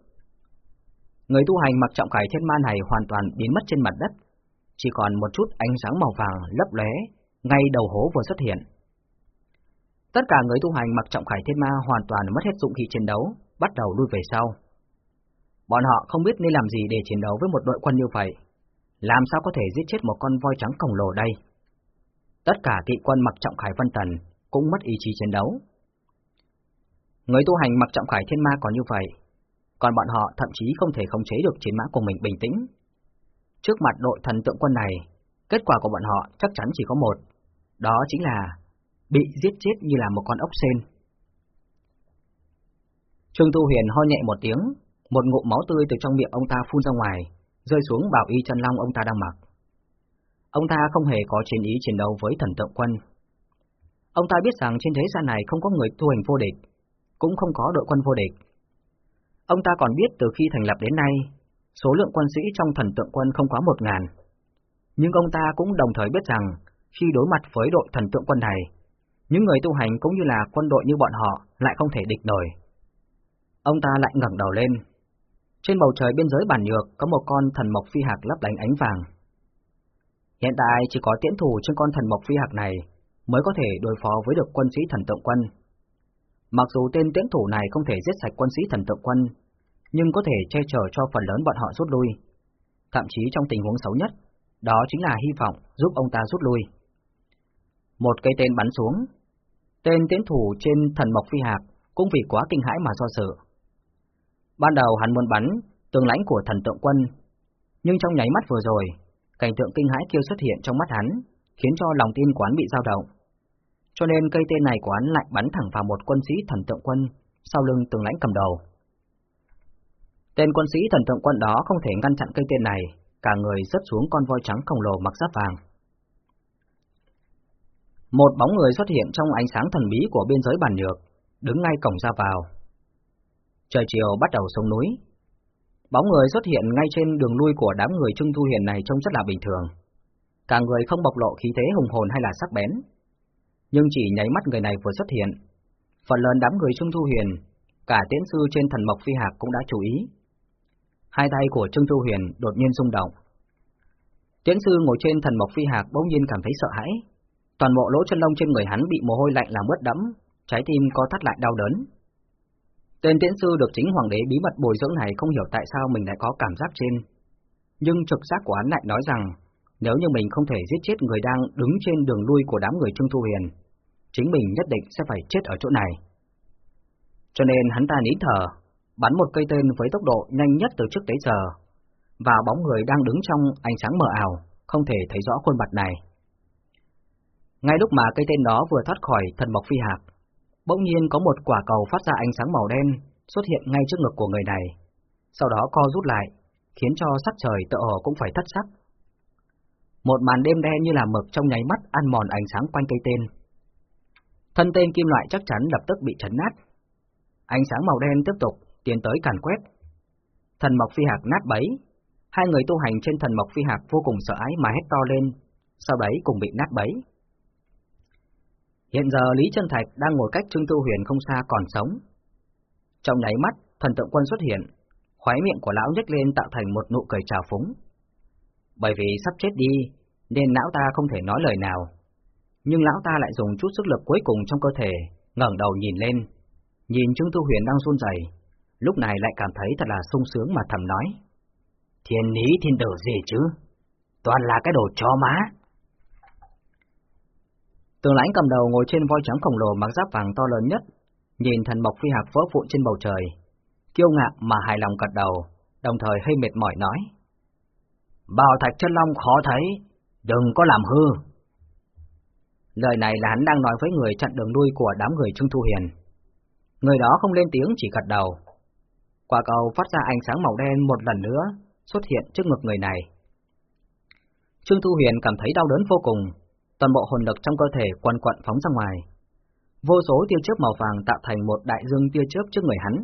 Người tu hành mặc trọng khải thiên ma này hoàn toàn biến mất trên mặt đất, chỉ còn một chút ánh sáng màu vàng lấp lóe ngay đầu hố vừa xuất hiện. Tất cả người tu hành mặc trọng khải thiên ma hoàn toàn mất hết dụng khí chiến đấu, bắt đầu lui về sau. Bọn họ không biết nên làm gì để chiến đấu với một đội quân như vậy. Làm sao có thể giết chết một con voi trắng khổng lồ đây? Tất cả kỵ quân mặc trọng khải văn tần cũng mất ý chí chiến đấu. Người tu hành mặc trọng khải thiên ma còn như vậy, còn bọn họ thậm chí không thể khống chế được chiến mã của mình bình tĩnh. Trước mặt đội thần tượng quân này, kết quả của bọn họ chắc chắn chỉ có một, đó chính là bị giết chết như là một con ốc sên. Trương Tu Huyền ho nhẹ một tiếng, một ngụm máu tươi từ trong miệng ông ta phun ra ngoài, rơi xuống bảo y chân long ông ta đang mặc. Ông ta không hề có chiến ý chiến đấu với thần tượng quân. Ông ta biết rằng trên thế gian này không có người tu hành vô địch, cũng không có đội quân vô địch. Ông ta còn biết từ khi thành lập đến nay, số lượng quân sĩ trong thần tượng quân không quá một ngàn. Nhưng ông ta cũng đồng thời biết rằng, khi đối mặt với đội thần tượng quân này, những người tu hành cũng như là quân đội như bọn họ lại không thể địch nổi. Ông ta lại ngẩng đầu lên. Trên bầu trời biên giới bản nhược có một con thần mộc phi hạc lấp lánh ánh vàng. Hiện tại chỉ có tiễn thủ trên con thần mộc phi hạc này mới có thể đối phó với được quân sĩ thần tượng quân. Mặc dù tên tiễn thủ này không thể giết sạch quân sĩ thần tượng quân, nhưng có thể che chở cho phần lớn bọn họ rút lui. Thậm chí trong tình huống xấu nhất, đó chính là hy vọng giúp ông ta rút lui. Một cây tên bắn xuống, tên tiến thủ trên thần mộc phi hạc cũng vì quá kinh hãi mà do dự. Ban đầu hắn muốn bắn tường lãnh của thần tượng quân, nhưng trong nháy mắt vừa rồi, cảnh tượng kinh hãi kia xuất hiện trong mắt hắn, khiến cho lòng tin quán bị dao động. Cho nên cây tên này của hắn lại bắn thẳng vào một quân sĩ thần tượng quân sau lưng tường lãnh cầm đầu. Tên quân sĩ thần tượng quân đó không thể ngăn chặn cây tên này, cả người rớt xuống con voi trắng khổng lồ mặc giáp vàng. Một bóng người xuất hiện trong ánh sáng thần bí của biên giới bản nhược, đứng ngay cổng ra vào. Trời chiều bắt đầu xuống núi. Bóng người xuất hiện ngay trên đường lui của đám người Trưng Thu Hiền này trông rất là bình thường. Cả người không bộc lộ khí thế hùng hồn hay là sắc bén. Nhưng chỉ nháy mắt người này vừa xuất hiện, phần lớn đám người trương Thu huyền cả tiễn sư trên thần mộc phi hạc cũng đã chú ý. Hai tay của Trương Thu Huyền đột nhiên rung động. Tiễn sư ngồi trên thần mộc phi hạc bỗng nhiên cảm thấy sợ hãi. Toàn bộ lỗ chân lông trên người hắn bị mồ hôi lạnh làm ướt đẫm, trái tim co thắt lại đau đớn. Tên tiễn sư được chính hoàng đế bí mật bồi dưỡng này không hiểu tại sao mình lại có cảm giác trên. Nhưng trực giác của hắn lại nói rằng, nếu như mình không thể giết chết người đang đứng trên đường lui của đám người Trương Thu Huyền, chính mình nhất định sẽ phải chết ở chỗ này. Cho nên hắn ta nín thở, bắn một cây tên với tốc độ nhanh nhất từ trước tới giờ, và bóng người đang đứng trong ánh sáng mờ ảo, không thể thấy rõ khuôn mặt này. Ngay lúc mà cây tên đó vừa thoát khỏi thần mộc phi hạc, bỗng nhiên có một quả cầu phát ra ánh sáng màu đen xuất hiện ngay trước ngực của người này, sau đó co rút lại, khiến cho sắc trời tựa hồ cũng phải thất sắc. Một màn đêm đen như là mực trong nháy mắt ăn mòn ánh sáng quanh cây tên. Thân tên kim loại chắc chắn lập tức bị chấn nát. Ánh sáng màu đen tiếp tục tiến tới càn quét. Thần Mộc Phi Hạc nát bấy, hai người tu hành trên thần Mộc Phi Hạc vô cùng sợ ái mà hét to lên, sau đấy cùng bị nát bấy. Hiện giờ Lý Chân Thạch đang ngồi cách Trương Tu Huyền không xa còn sống. Trong nháy mắt, thần tượng quân xuất hiện, khóe miệng của lão nhếch lên tạo thành một nụ cười trào phúng. Bởi vì sắp chết đi, nên lão ta không thể nói lời nào. Nhưng lão ta lại dùng chút sức lực cuối cùng trong cơ thể, ngẩng đầu nhìn lên, nhìn Trương thu Huyền đang run rẩy, lúc này lại cảm thấy thật là sung sướng mà thầm nói. Thiên lý thiên tử gì chứ? Toàn là cái đồ chó má. Tường lãnh cầm đầu ngồi trên voi trắng khổng lồ mặc giáp vàng to lớn nhất, nhìn thần mộc phi hạc vỡ vụn trên bầu trời, kiêu ngạo mà hài lòng gật đầu, đồng thời hơi mệt mỏi nói. Bảo thạch chân long khó thấy, đừng có làm hư. Lời này là hắn đang nói với người chặn đường đuôi của đám người Trương Thu Hiền. Người đó không lên tiếng chỉ gật đầu. Quả cầu phát ra ánh sáng màu đen một lần nữa, xuất hiện trước ngực người này. Trương Thu Huyền cảm thấy đau đớn vô cùng, toàn bộ hồn lực trong cơ thể quằn quận phóng ra ngoài. Vô số tia chớp màu vàng tạo thành một đại dương tia chớp trước người hắn.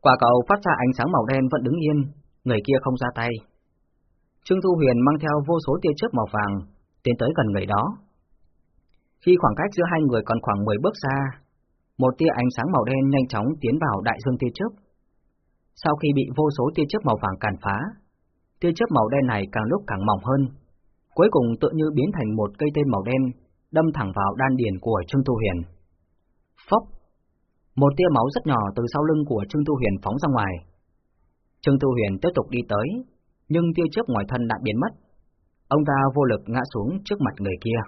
Quả cầu phát ra ánh sáng màu đen vẫn đứng yên, người kia không ra tay. Trương Thu Huyền mang theo vô số tia chớp màu vàng, tiến tới gần người đó. Khi khoảng cách giữa hai người còn khoảng 10 bước xa, một tia ánh sáng màu đen nhanh chóng tiến vào đại dương tia chớp. Sau khi bị vô số tia chớp màu vàng càn phá, tia chớp màu đen này càng lúc càng mỏng hơn, cuối cùng tự như biến thành một cây tên màu đen, đâm thẳng vào đan điền của Trương Tu Huyền. Phốc! Một tia máu rất nhỏ từ sau lưng của Trương Tu Huyền phóng ra ngoài. Trương Tu Huyền tiếp tục đi tới, nhưng tia chớp ngoài thân đã biến mất. Ông ta vô lực ngã xuống trước mặt người kia.